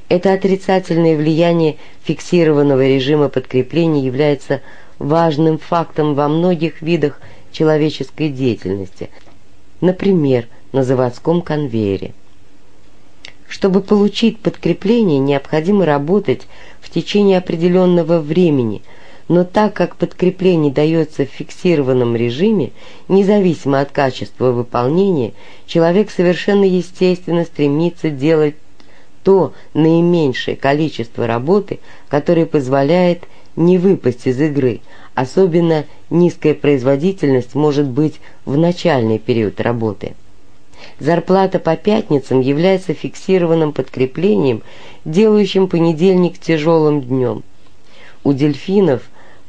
S1: Это отрицательное влияние фиксированного режима подкрепления является важным фактом во многих видах человеческой деятельности, например, на заводском конвейере. Чтобы получить подкрепление, необходимо работать в течение определенного времени, но так как подкрепление дается в фиксированном режиме, независимо от качества выполнения, человек совершенно естественно стремится делать то наименьшее количество работы, которое позволяет не выпасть из игры. Особенно низкая производительность может быть в начальный период работы. Зарплата по пятницам является фиксированным подкреплением, делающим понедельник тяжелым днем. У дельфинов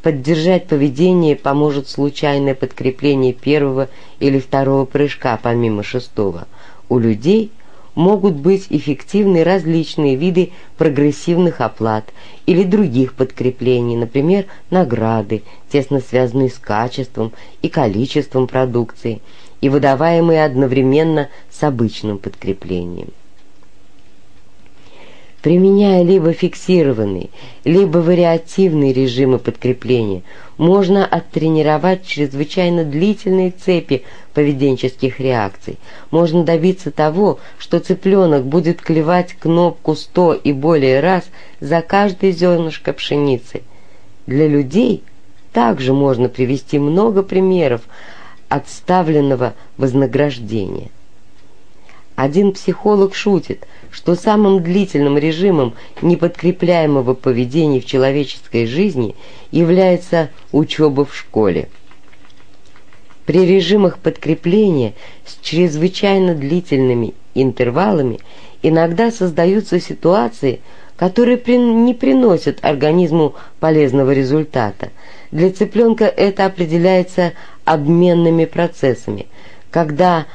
S1: поддержать поведение поможет случайное подкрепление первого или второго прыжка помимо шестого. У людей – могут быть эффективны различные виды прогрессивных оплат или других подкреплений, например, награды, тесно связанные с качеством и количеством продукции и выдаваемые одновременно с обычным подкреплением. Применяя либо фиксированный, либо вариативный режимы подкрепления, можно оттренировать чрезвычайно длительные цепи поведенческих реакций. Можно добиться того, что цыпленок будет клевать кнопку сто и более раз за каждое зернышко пшеницы. Для людей также можно привести много примеров отставленного вознаграждения. Один психолог шутит, что самым длительным режимом неподкрепляемого поведения в человеческой жизни является учеба в школе. При режимах подкрепления с чрезвычайно длительными интервалами иногда создаются ситуации, которые не приносят организму полезного результата. Для цыпленка это определяется обменными процессами, когда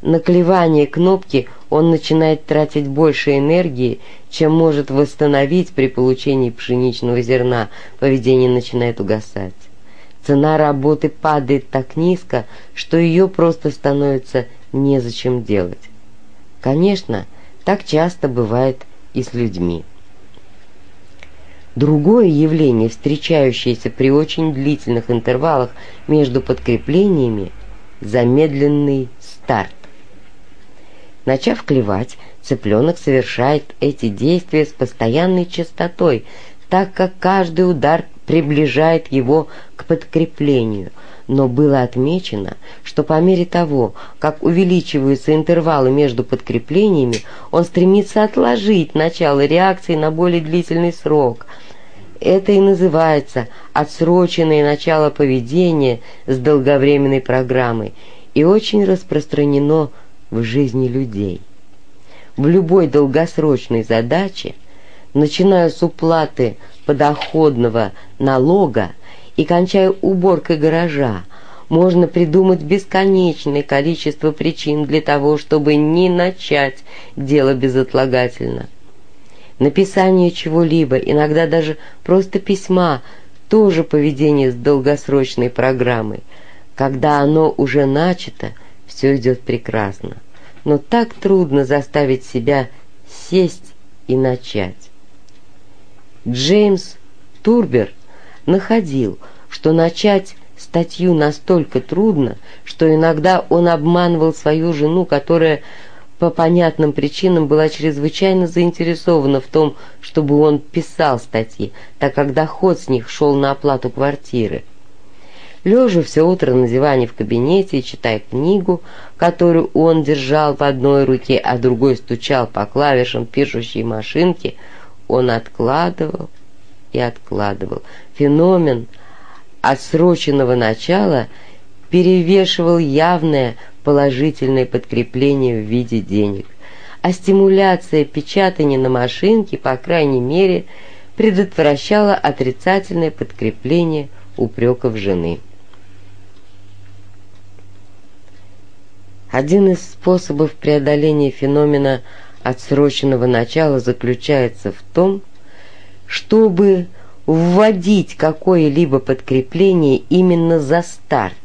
S1: на клевание кнопки он начинает тратить больше энергии, чем может восстановить при получении пшеничного зерна, поведение начинает угасать. Цена работы падает так низко, что ее просто становится незачем делать. Конечно, так часто бывает и с людьми. Другое явление, встречающееся при очень длительных интервалах между подкреплениями – замедленный старт. Начав клевать, цыпленок совершает эти действия с постоянной частотой, так как каждый удар приближает его к подкреплению. Но было отмечено, что по мере того, как увеличиваются интервалы между подкреплениями, он стремится отложить начало реакции на более длительный срок. Это и называется отсроченное начало поведения с долговременной программой и очень распространено в жизни людей. В любой долгосрочной задаче, начиная с уплаты подоходного налога и кончая уборкой гаража, можно придумать бесконечное количество причин для того, чтобы не начать дело безотлагательно. Написание чего-либо, иногда даже просто письма, тоже поведение с долгосрочной программой. Когда оно уже начато – все идет прекрасно. Но так трудно заставить себя сесть и начать. Джеймс Турбер находил, что начать статью настолько трудно, что иногда он обманывал свою жену, которая по понятным причинам была чрезвычайно заинтересована в том, чтобы он писал статьи, так как доход с них шел на оплату квартиры. Лежа все утро на диване в кабинете и читая книгу, которую он держал в одной руке, а другой стучал по клавишам пишущей машинки, он откладывал и откладывал. Феномен отсроченного начала перевешивал явное положительное подкрепление в виде денег, а стимуляция печатания на машинке, по крайней мере, предотвращала отрицательное подкрепление упреков жены. Один из способов преодоления феномена отсроченного начала заключается в том, чтобы вводить какое-либо подкрепление именно за старт,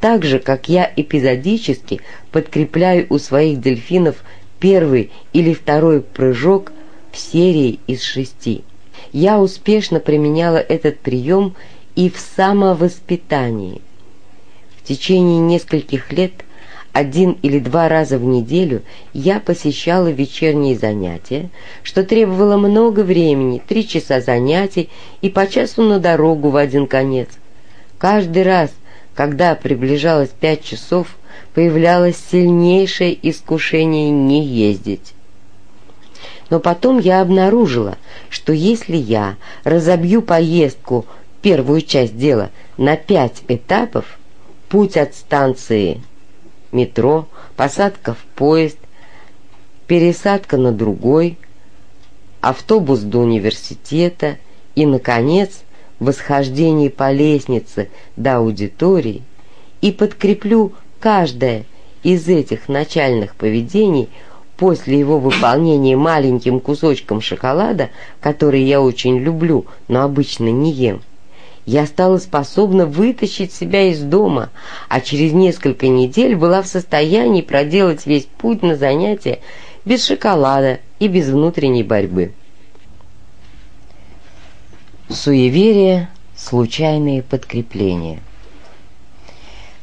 S1: так же, как я эпизодически подкрепляю у своих дельфинов первый или второй прыжок в серии из шести. Я успешно применяла этот прием и в самовоспитании. В течение нескольких лет один или два раза в неделю я посещала вечерние занятия, что требовало много времени, три часа занятий и по часу на дорогу в один конец. Каждый раз, когда приближалось пять часов, появлялось сильнейшее искушение не ездить. Но потом я обнаружила, что если я разобью поездку, первую часть дела, на пять этапов, путь от станции метро, посадка в поезд, пересадка на другой, автобус до университета и, наконец, восхождение по лестнице до аудитории. И подкреплю каждое из этих начальных поведений после его выполнения маленьким кусочком шоколада, который я очень люблю, но обычно не ем, я стала способна вытащить себя из дома, а через несколько недель была в состоянии проделать весь путь на занятия без шоколада и без внутренней борьбы. Суеверие – случайные подкрепления.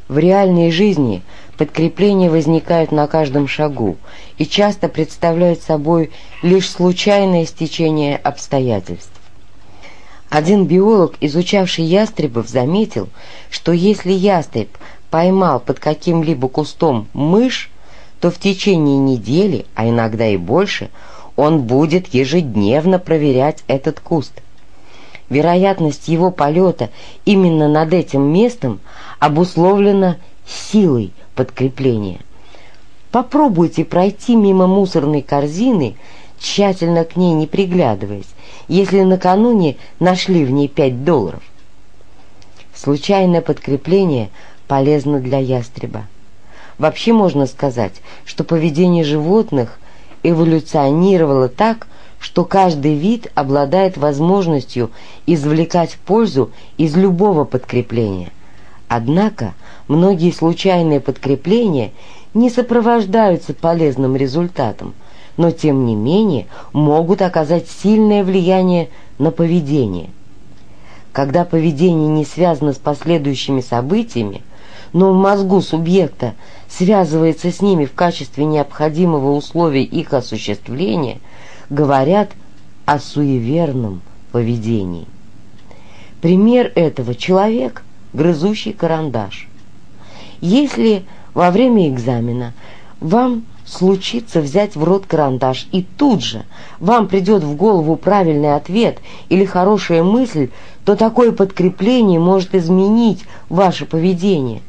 S1: В реальной жизни подкрепления возникают на каждом шагу и часто представляют собой лишь случайное стечение обстоятельств. Один биолог, изучавший ястребов, заметил, что если ястреб поймал под каким-либо кустом мышь, то в течение недели, а иногда и больше, он будет ежедневно проверять этот куст – вероятность его полета именно над этим местом обусловлена силой подкрепления. Попробуйте пройти мимо мусорной корзины, тщательно к ней не приглядываясь, если накануне нашли в ней 5 долларов. Случайное подкрепление полезно для ястреба. Вообще можно сказать, что поведение животных эволюционировало так, что каждый вид обладает возможностью извлекать пользу из любого подкрепления. Однако многие случайные подкрепления не сопровождаются полезным результатом, но тем не менее могут оказать сильное влияние на поведение. Когда поведение не связано с последующими событиями, но в мозгу субъекта связывается с ними в качестве необходимого условия их осуществления – говорят о суеверном поведении. Пример этого – человек, грызущий карандаш. Если во время экзамена вам случится взять в рот карандаш, и тут же вам придет в голову правильный ответ или хорошая мысль, то такое подкрепление может изменить ваше поведение.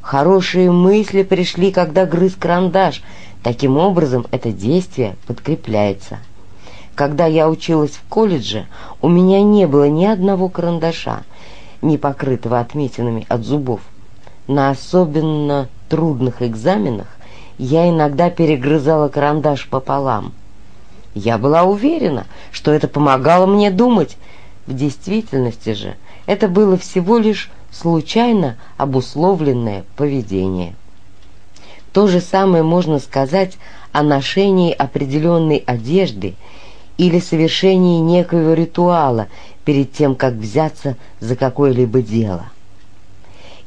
S1: Хорошие мысли пришли, когда грыз карандаш – Таким образом, это действие подкрепляется. Когда я училась в колледже, у меня не было ни одного карандаша, не покрытого отметинами от зубов. На особенно трудных экзаменах я иногда перегрызала карандаш пополам. Я была уверена, что это помогало мне думать. В действительности же это было всего лишь случайно обусловленное поведение. То же самое можно сказать о ношении определенной одежды или совершении некоего ритуала перед тем, как взяться за какое-либо дело.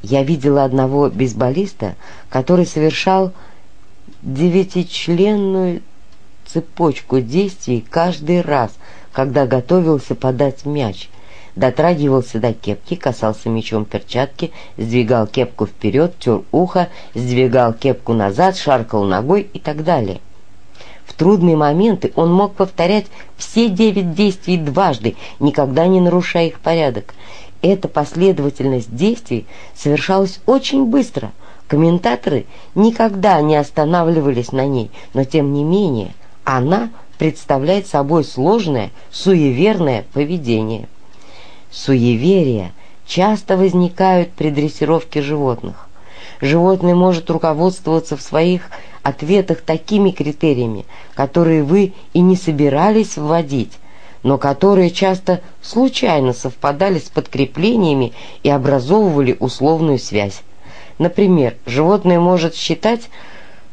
S1: Я видела одного бейсболиста, который совершал девятичленную цепочку действий каждый раз, когда готовился подать мяч – дотрагивался до кепки, касался мечом перчатки, сдвигал кепку вперед, тер ухо, сдвигал кепку назад, шаркал ногой и так далее. В трудные моменты он мог повторять все девять действий дважды, никогда не нарушая их порядок. Эта последовательность действий совершалась очень быстро. Комментаторы никогда не останавливались на ней, но тем не менее она представляет собой сложное, суеверное поведение. Суеверия часто возникают при дрессировке животных. Животное может руководствоваться в своих ответах такими критериями, которые вы и не собирались вводить, но которые часто случайно совпадали с подкреплениями и образовывали условную связь. Например, животное может считать,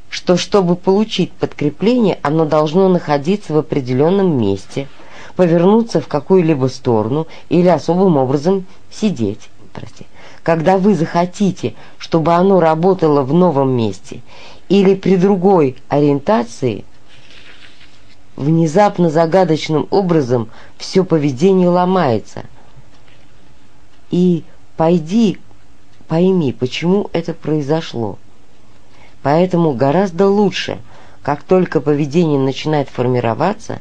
S1: что чтобы получить подкрепление, оно должно находиться в определенном месте – повернуться в какую-либо сторону или особым образом сидеть. Прости. Когда вы захотите, чтобы оно работало в новом месте или при другой ориентации, внезапно загадочным образом все поведение ломается. И пойди, пойми, почему это произошло. Поэтому гораздо лучше, как только поведение начинает формироваться,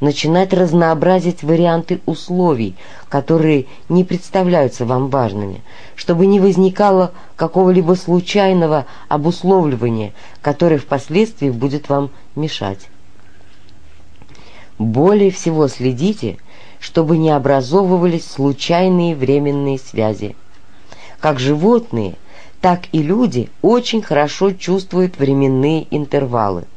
S1: начинать разнообразить варианты условий, которые не представляются вам важными, чтобы не возникало какого-либо случайного обусловливания, которое впоследствии будет вам мешать. Более всего следите, чтобы не образовывались случайные временные связи. Как животные, так и люди очень хорошо чувствуют временные интервалы –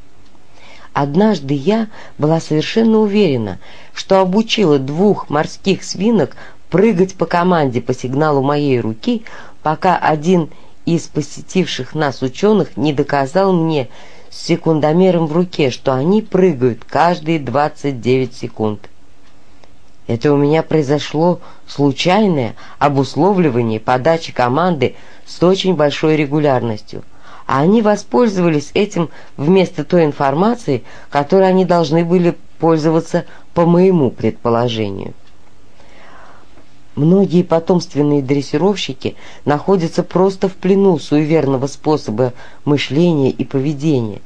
S1: Однажды я была совершенно уверена, что обучила двух морских свинок прыгать по команде по сигналу моей руки, пока один из посетивших нас ученых не доказал мне с секундомером в руке, что они прыгают каждые 29 секунд. Это у меня произошло случайное обусловливание подачи команды с очень большой регулярностью, а они воспользовались этим вместо той информации, которой они должны были пользоваться по моему предположению. Многие потомственные дрессировщики находятся просто в плену суеверного способа мышления и поведения.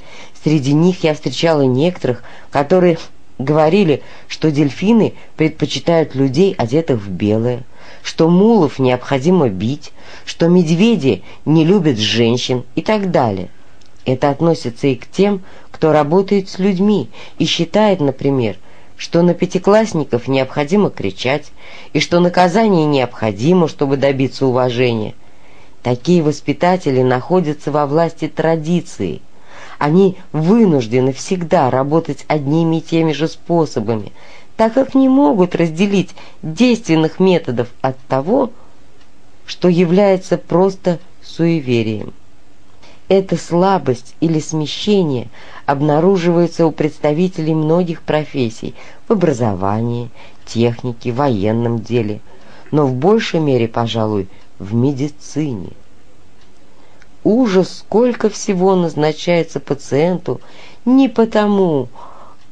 S1: Среди них я встречала некоторых, которые говорили, что дельфины предпочитают людей, одетых в белое, что мулов необходимо бить, что медведи не любят женщин и так далее. Это относится и к тем, кто работает с людьми и считает, например, что на пятиклассников необходимо кричать и что наказание необходимо, чтобы добиться уважения. Такие воспитатели находятся во власти традиции. Они вынуждены всегда работать одними и теми же способами, так как не могут разделить действенных методов от того, что является просто суеверием. Эта слабость или смещение обнаруживается у представителей многих профессий в образовании, технике, военном деле, но в большей мере, пожалуй, в медицине. Ужас, сколько всего назначается пациенту не потому,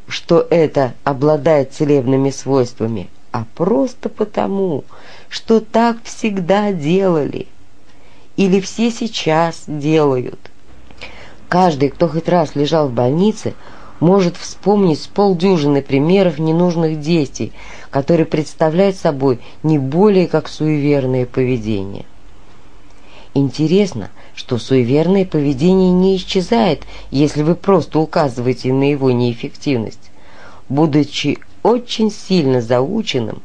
S1: что это обладает целебными свойствами, а просто потому, что так всегда делали или все сейчас делают. Каждый, кто хоть раз лежал в больнице, может вспомнить с полдюжины примеров ненужных действий, которые представляют собой не более как суеверное поведение. Интересно, что суеверное поведение не исчезает, если вы просто указываете на его неэффективность. Будучи очень сильно заученным,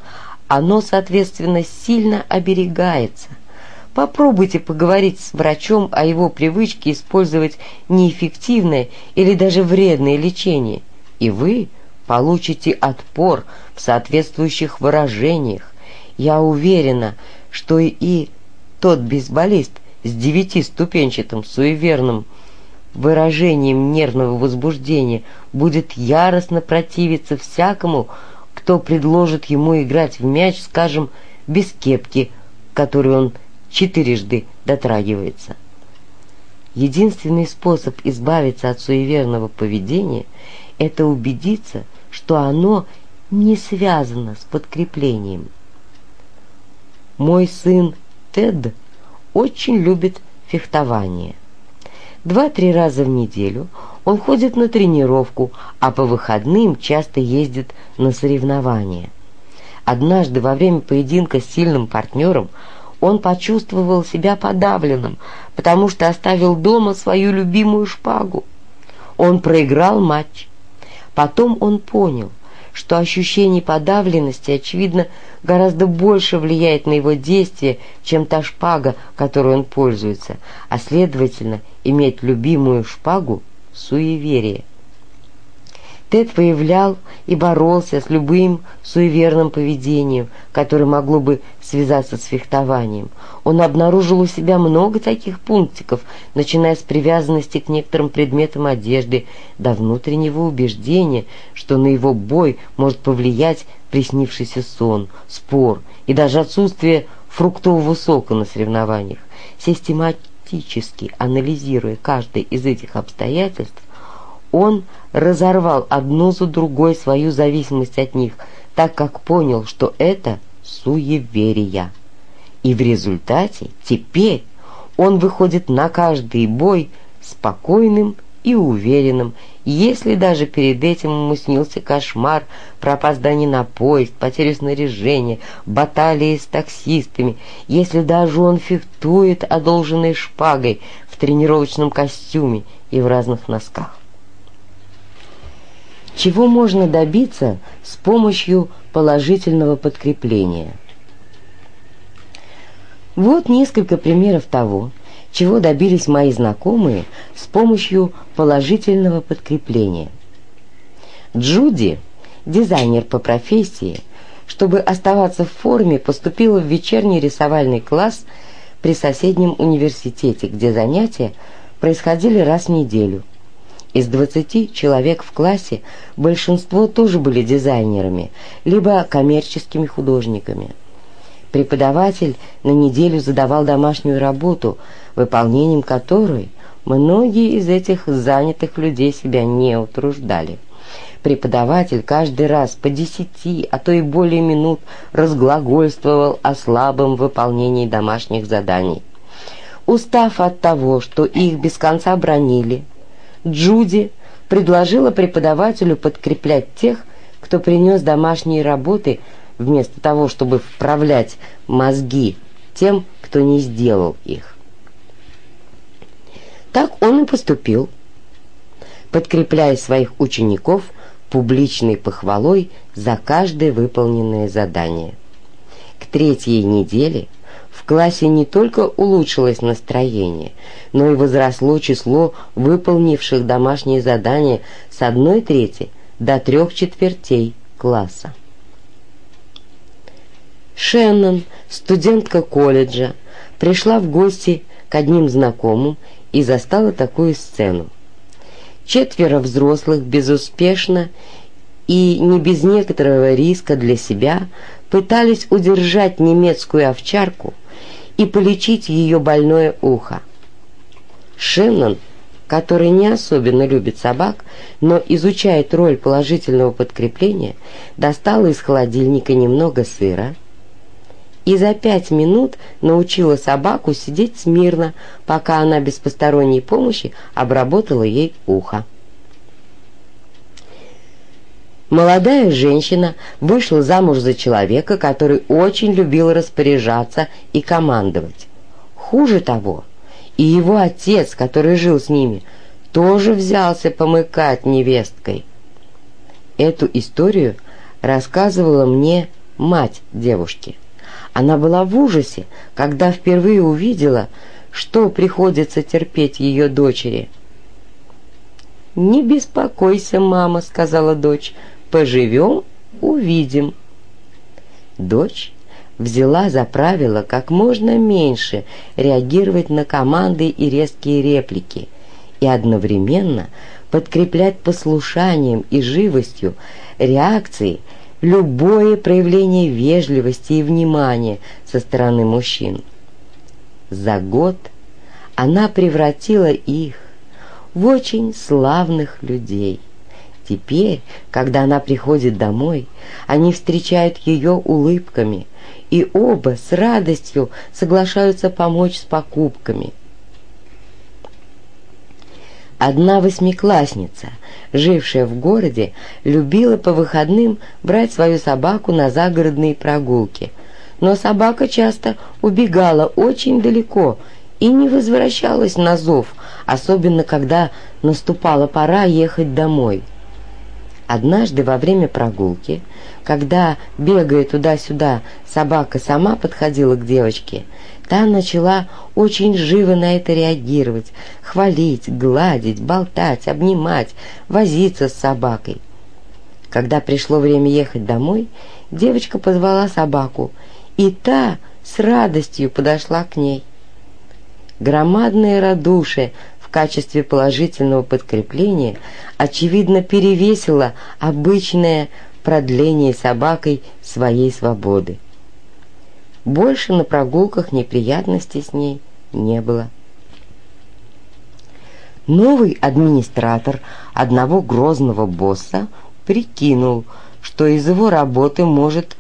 S1: оно, соответственно, сильно оберегается. Попробуйте поговорить с врачом о его привычке использовать неэффективное или даже вредное лечение, и вы получите отпор в соответствующих выражениях. Я уверена, что и тот бейсболист с девятиступенчатым суеверным выражением нервного возбуждения будет яростно противиться всякому, кто предложит ему играть в мяч, скажем, без кепки, которую он четырежды дотрагивается. Единственный способ избавиться от суеверного поведения – это убедиться, что оно не связано с подкреплением. Мой сын Тед очень любит фехтование. Два-три раза в неделю он ходит на тренировку, а по выходным часто ездит на соревнования. Однажды во время поединка с сильным партнером он почувствовал себя подавленным, потому что оставил дома свою любимую шпагу. Он проиграл матч. Потом он понял, что ощущение подавленности, очевидно, гораздо больше влияет на его действия, чем та шпага, которой он пользуется, а, следовательно, иметь любимую шпагу – суеверие. Тед выявлял и боролся с любым суеверным поведением, которое могло бы связаться с фехтованием. Он обнаружил у себя много таких пунктиков, начиная с привязанности к некоторым предметам одежды до внутреннего убеждения, что на его бой может повлиять приснившийся сон, спор и даже отсутствие фруктового сока на соревнованиях. Систематически анализируя каждое из этих обстоятельств, он разорвал одну за другой свою зависимость от них, так как понял, что это суеверия. И в результате теперь он выходит на каждый бой спокойным и уверенным, если даже перед этим ему снился кошмар про опоздание на поезд, потерю снаряжения, баталии с таксистами, если даже он фехтует одолженной шпагой в тренировочном костюме и в разных носках чего можно добиться с помощью положительного подкрепления. Вот несколько примеров того, чего добились мои знакомые с помощью положительного подкрепления. Джуди, дизайнер по профессии, чтобы оставаться в форме, поступила в вечерний рисовальный класс при соседнем университете, где занятия происходили раз в неделю – Из 20 человек в классе большинство тоже были дизайнерами, либо коммерческими художниками. Преподаватель на неделю задавал домашнюю работу, выполнением которой многие из этих занятых людей себя не утруждали. Преподаватель каждый раз по десяти, а то и более минут разглагольствовал о слабом выполнении домашних заданий. Устав от того, что их без конца бронили, Джуди предложила преподавателю подкреплять тех, кто принес домашние работы, вместо того, чтобы вправлять мозги тем, кто не сделал их. Так он и поступил, подкрепляя своих учеников публичной похвалой за каждое выполненное задание. К третьей неделе в классе не только улучшилось настроение, но и возросло число выполнивших домашние задания с одной трети до трех четвертей класса. Шеннон, студентка колледжа, пришла в гости к одним знакомым и застала такую сцену. Четверо взрослых безуспешно и не без некоторого риска для себя пытались удержать немецкую овчарку и полечить ее больное ухо. Шеннон, который не особенно любит собак, но изучает роль положительного подкрепления, достала из холодильника немного сыра, и за пять минут научила собаку сидеть смирно, пока она без посторонней помощи обработала ей ухо. Молодая женщина вышла замуж за человека, который очень любил распоряжаться и командовать. Хуже того, и его отец, который жил с ними, тоже взялся помыкать невесткой. Эту историю рассказывала мне мать девушки. Она была в ужасе, когда впервые увидела, что приходится терпеть ее дочери. «Не беспокойся, мама», — сказала дочь, — «поживем, увидим». Дочь взяла за правило как можно меньше реагировать на команды и резкие реплики и одновременно подкреплять послушанием и живостью реакции любое проявление вежливости и внимания со стороны мужчин. За год она превратила их в очень славных людей. Теперь, когда она приходит домой, они встречают ее улыбками, и оба с радостью соглашаются помочь с покупками. Одна восьмиклассница, жившая в городе, любила по выходным брать свою собаку на загородные прогулки. Но собака часто убегала очень далеко и не возвращалась на зов, особенно когда наступала пора ехать домой. Однажды во время прогулки, когда, бегая туда-сюда, собака сама подходила к девочке, Та начала очень живо на это реагировать, хвалить, гладить, болтать, обнимать, возиться с собакой. Когда пришло время ехать домой, девочка позвала собаку, и та с радостью подошла к ней. Громадное радушие в качестве положительного подкрепления очевидно перевесило обычное продление собакой своей свободы. Больше на прогулках неприятностей с ней не было. Новый администратор одного грозного босса прикинул, что из его работы может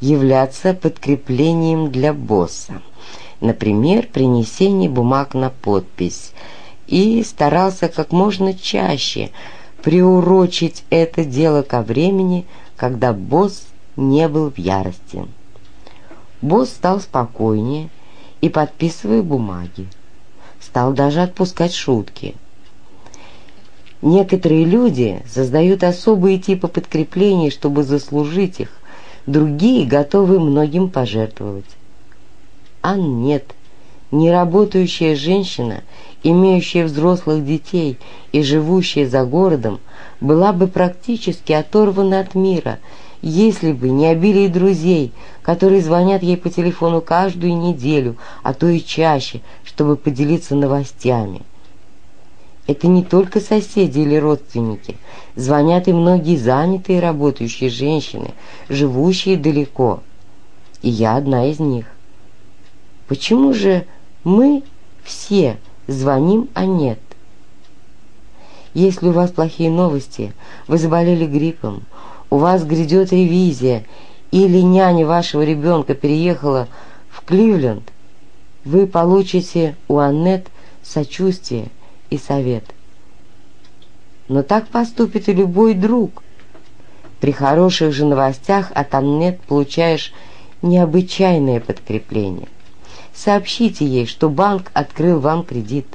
S1: являться подкреплением для босса. Например, принесение бумаг на подпись. И старался как можно чаще приурочить это дело ко времени, когда босс не был в ярости. Босс стал спокойнее и подписывая бумаги. Стал даже отпускать шутки. Некоторые люди создают особые типы подкреплений, чтобы заслужить их, другие готовы многим пожертвовать. А нет, неработающая женщина, имеющая взрослых детей и живущая за городом, была бы практически оторвана от мира – если бы не обилие друзей, которые звонят ей по телефону каждую неделю, а то и чаще, чтобы поделиться новостями. Это не только соседи или родственники. Звонят и многие занятые работающие женщины, живущие далеко. И я одна из них. Почему же мы все звоним, а нет? Если у вас плохие новости, вы заболели гриппом, у вас грядет ревизия, или няня вашего ребенка переехала в Кливленд, вы получите у Аннет сочувствие и совет. Но так поступит и любой друг. При хороших же новостях от Аннет получаешь необычайное подкрепление. Сообщите ей, что банк открыл вам кредит.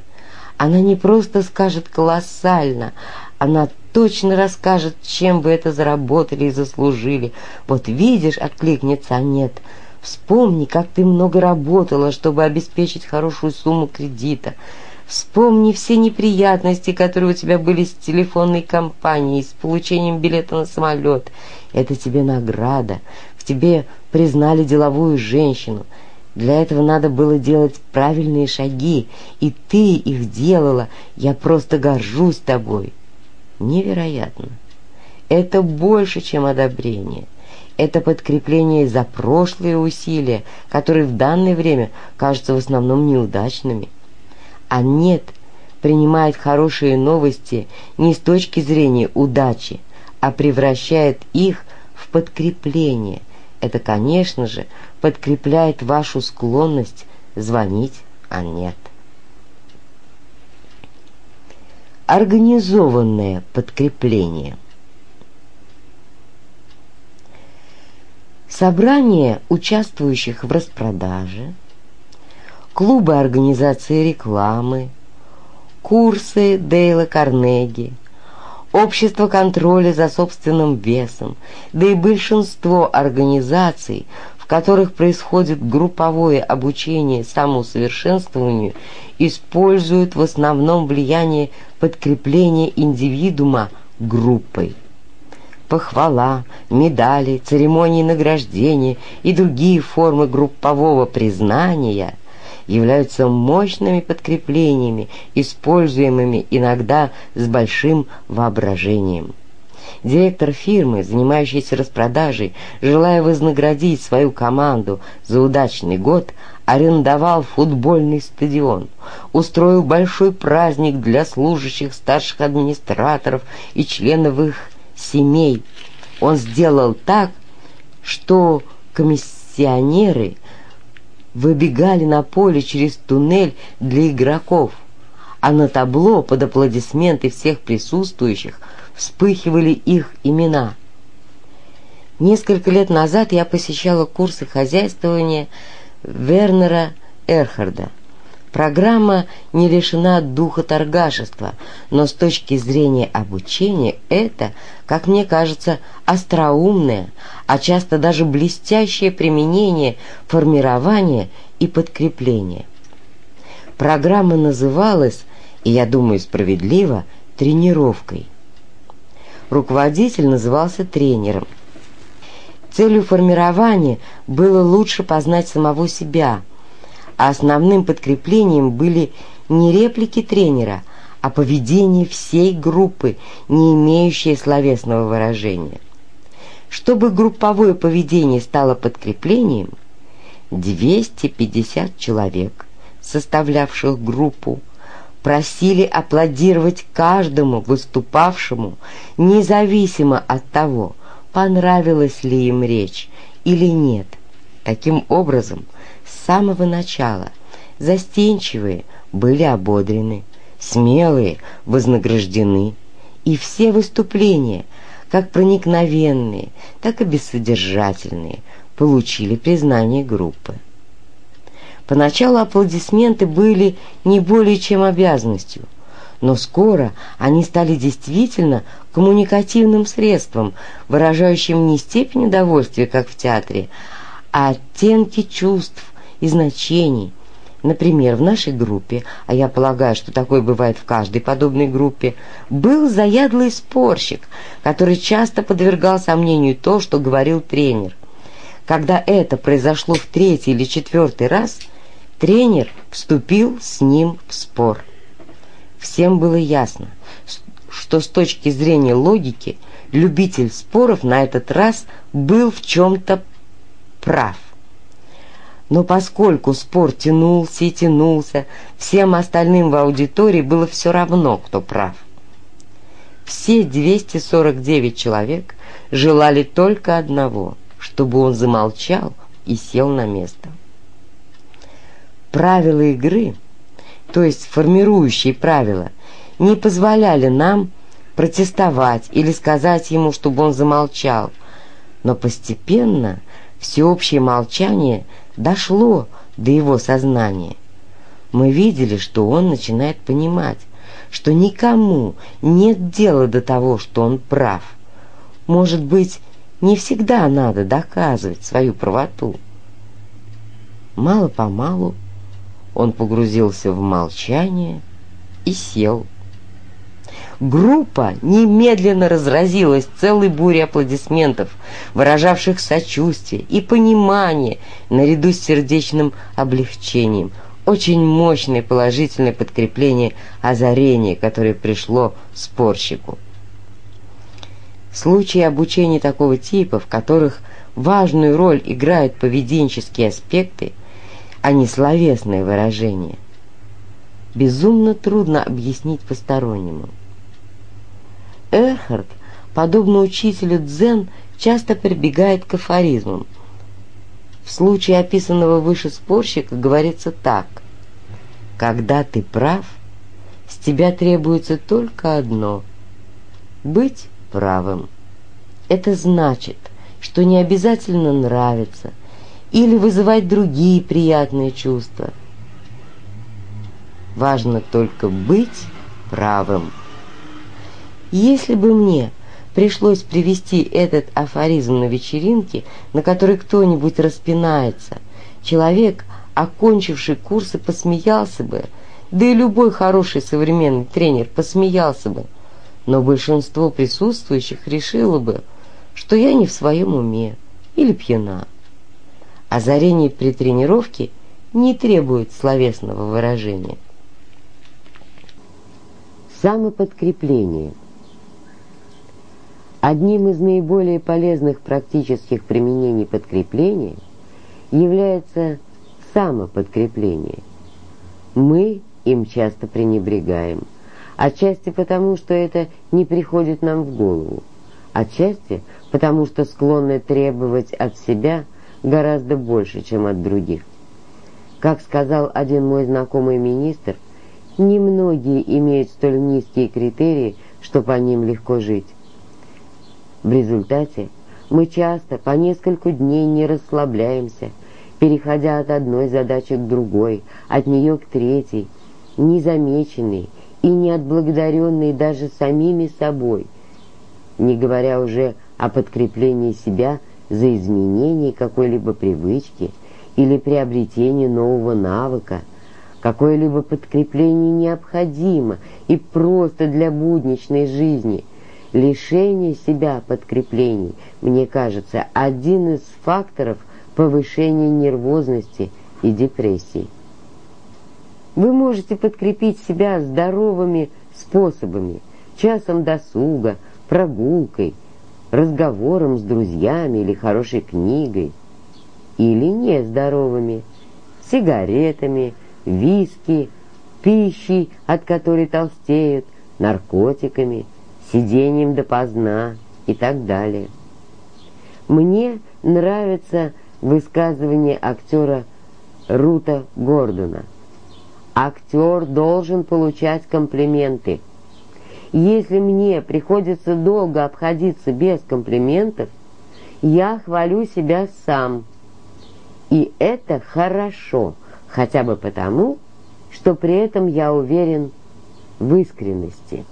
S1: Она не просто скажет «колоссально», она точно расскажет, чем вы это заработали и заслужили. Вот видишь, откликнется Аннет, вспомни, как ты много работала, чтобы обеспечить хорошую сумму кредита. Вспомни все неприятности, которые у тебя были с телефонной компанией, с получением билета на самолет. Это тебе награда. В тебе признали деловую женщину. Для этого надо было делать правильные шаги, и ты их делала. Я просто горжусь тобой. Невероятно. Это больше, чем одобрение. Это подкрепление за прошлые усилия, которые в данное время кажутся в основном неудачными а нет, принимает хорошие новости не с точки зрения удачи, а превращает их в подкрепление. Это, конечно же, подкрепляет вашу склонность звонить, а нет. Организованное подкрепление. Собрание участвующих в распродаже – клубы организации рекламы, курсы Дейла Карнеги, общество контроля за собственным весом, да и большинство организаций, в которых происходит групповое обучение самоусовершенствованию, используют в основном влияние подкрепления индивидуума группой. Похвала, медали, церемонии награждения и другие формы группового признания – являются мощными подкреплениями, используемыми иногда с большим воображением. Директор фирмы, занимающийся распродажей, желая вознаградить свою команду за удачный год, арендовал футбольный стадион, устроил большой праздник для служащих, старших администраторов и членов их семей. Он сделал так, что комиссионеры выбегали на поле через туннель для игроков, а на табло под аплодисменты всех присутствующих вспыхивали их имена. Несколько лет назад я посещала курсы хозяйствования Вернера Эрхарда. Программа не лишена духа торгашества, но с точки зрения обучения это, как мне кажется, остроумное, а часто даже блестящее применение формирования и подкрепления. Программа называлась, и я думаю справедливо, тренировкой. Руководитель назывался тренером. Целью формирования было лучше познать самого себя – основным подкреплением были не реплики тренера, а поведение всей группы, не имеющее словесного выражения. Чтобы групповое поведение стало подкреплением, 250 человек, составлявших группу, просили аплодировать каждому выступавшему, независимо от того, понравилась ли им речь или нет. Таким образом, с самого начала. Застенчивые были ободрены, смелые вознаграждены, и все выступления, как проникновенные, так и бессодержательные, получили признание группы. Поначалу аплодисменты были не более чем обязанностью, но скоро они стали действительно коммуникативным средством, выражающим не степень удовольствия, как в театре, а оттенки чувств, и значений. Например, в нашей группе, а я полагаю, что такое бывает в каждой подобной группе, был заядлый спорщик, который часто подвергал сомнению то, что говорил тренер. Когда это произошло в третий или четвертый раз, тренер вступил с ним в спор. Всем было ясно, что с точки зрения логики любитель споров на этот раз был в чем-то прав. Но поскольку спор тянулся и тянулся, всем остальным в аудитории было все равно, кто прав. Все 249 человек желали только одного, чтобы он замолчал и сел на место. Правила игры, то есть формирующие правила, не позволяли нам протестовать или сказать ему, чтобы он замолчал, но постепенно всеобщее молчание дошло до его сознания. Мы видели, что он начинает понимать, что никому нет дела до того, что он прав. Может быть, не всегда надо доказывать свою правоту. Мало-помалу он погрузился в молчание и сел. Группа немедленно разразилась целой бурей аплодисментов, выражавших сочувствие и понимание наряду с сердечным облегчением. Очень мощное положительное подкрепление озарения, которое пришло спорщику. Случаи обучения такого типа, в которых важную роль играют поведенческие аспекты, а не словесное выражение, безумно трудно объяснить постороннему. Эрхард, подобно учителю дзен, часто прибегает к афоризмам. В случае описанного выше спорщика говорится так. «Когда ты прав, с тебя требуется только одно — быть правым. Это значит, что не обязательно нравится или вызывать другие приятные чувства. Важно только быть правым». Если бы мне пришлось привести этот афоризм на вечеринке, на которой кто-нибудь распинается, человек, окончивший курсы, посмеялся бы, да и любой хороший современный тренер посмеялся бы, но большинство присутствующих решило бы, что я не в своем уме или пьяна. Озарение при тренировке не требует словесного выражения. Самоподкрепление – Одним из наиболее полезных практических применений подкрепления является самоподкрепление. Мы им часто пренебрегаем, отчасти потому, что это не приходит нам в голову, отчасти потому, что склонны требовать от себя гораздо больше, чем от других. Как сказал один мой знакомый министр, немногие имеют столь низкие критерии, что по ним легко жить. В результате мы часто по несколько дней не расслабляемся, переходя от одной задачи к другой, от нее к третьей, незамеченные и не отблагодаренные даже самими собой, не говоря уже о подкреплении себя за изменение какой-либо привычки или приобретение нового навыка. Какое-либо подкрепление необходимо и просто для будничной жизни – Лишение себя подкреплений, мне кажется, один из факторов повышения нервозности и депрессии. Вы можете подкрепить себя здоровыми способами, часом досуга, прогулкой, разговором с друзьями или хорошей книгой, или нездоровыми, сигаретами, виски, пищей, от которой толстеют, наркотиками – сидением допоздна и так далее. Мне нравится высказывание актера Рута Гордона. Актер должен получать комплименты. Если мне приходится долго обходиться без комплиментов, я хвалю себя сам. И это хорошо, хотя бы потому, что при этом я уверен в искренности.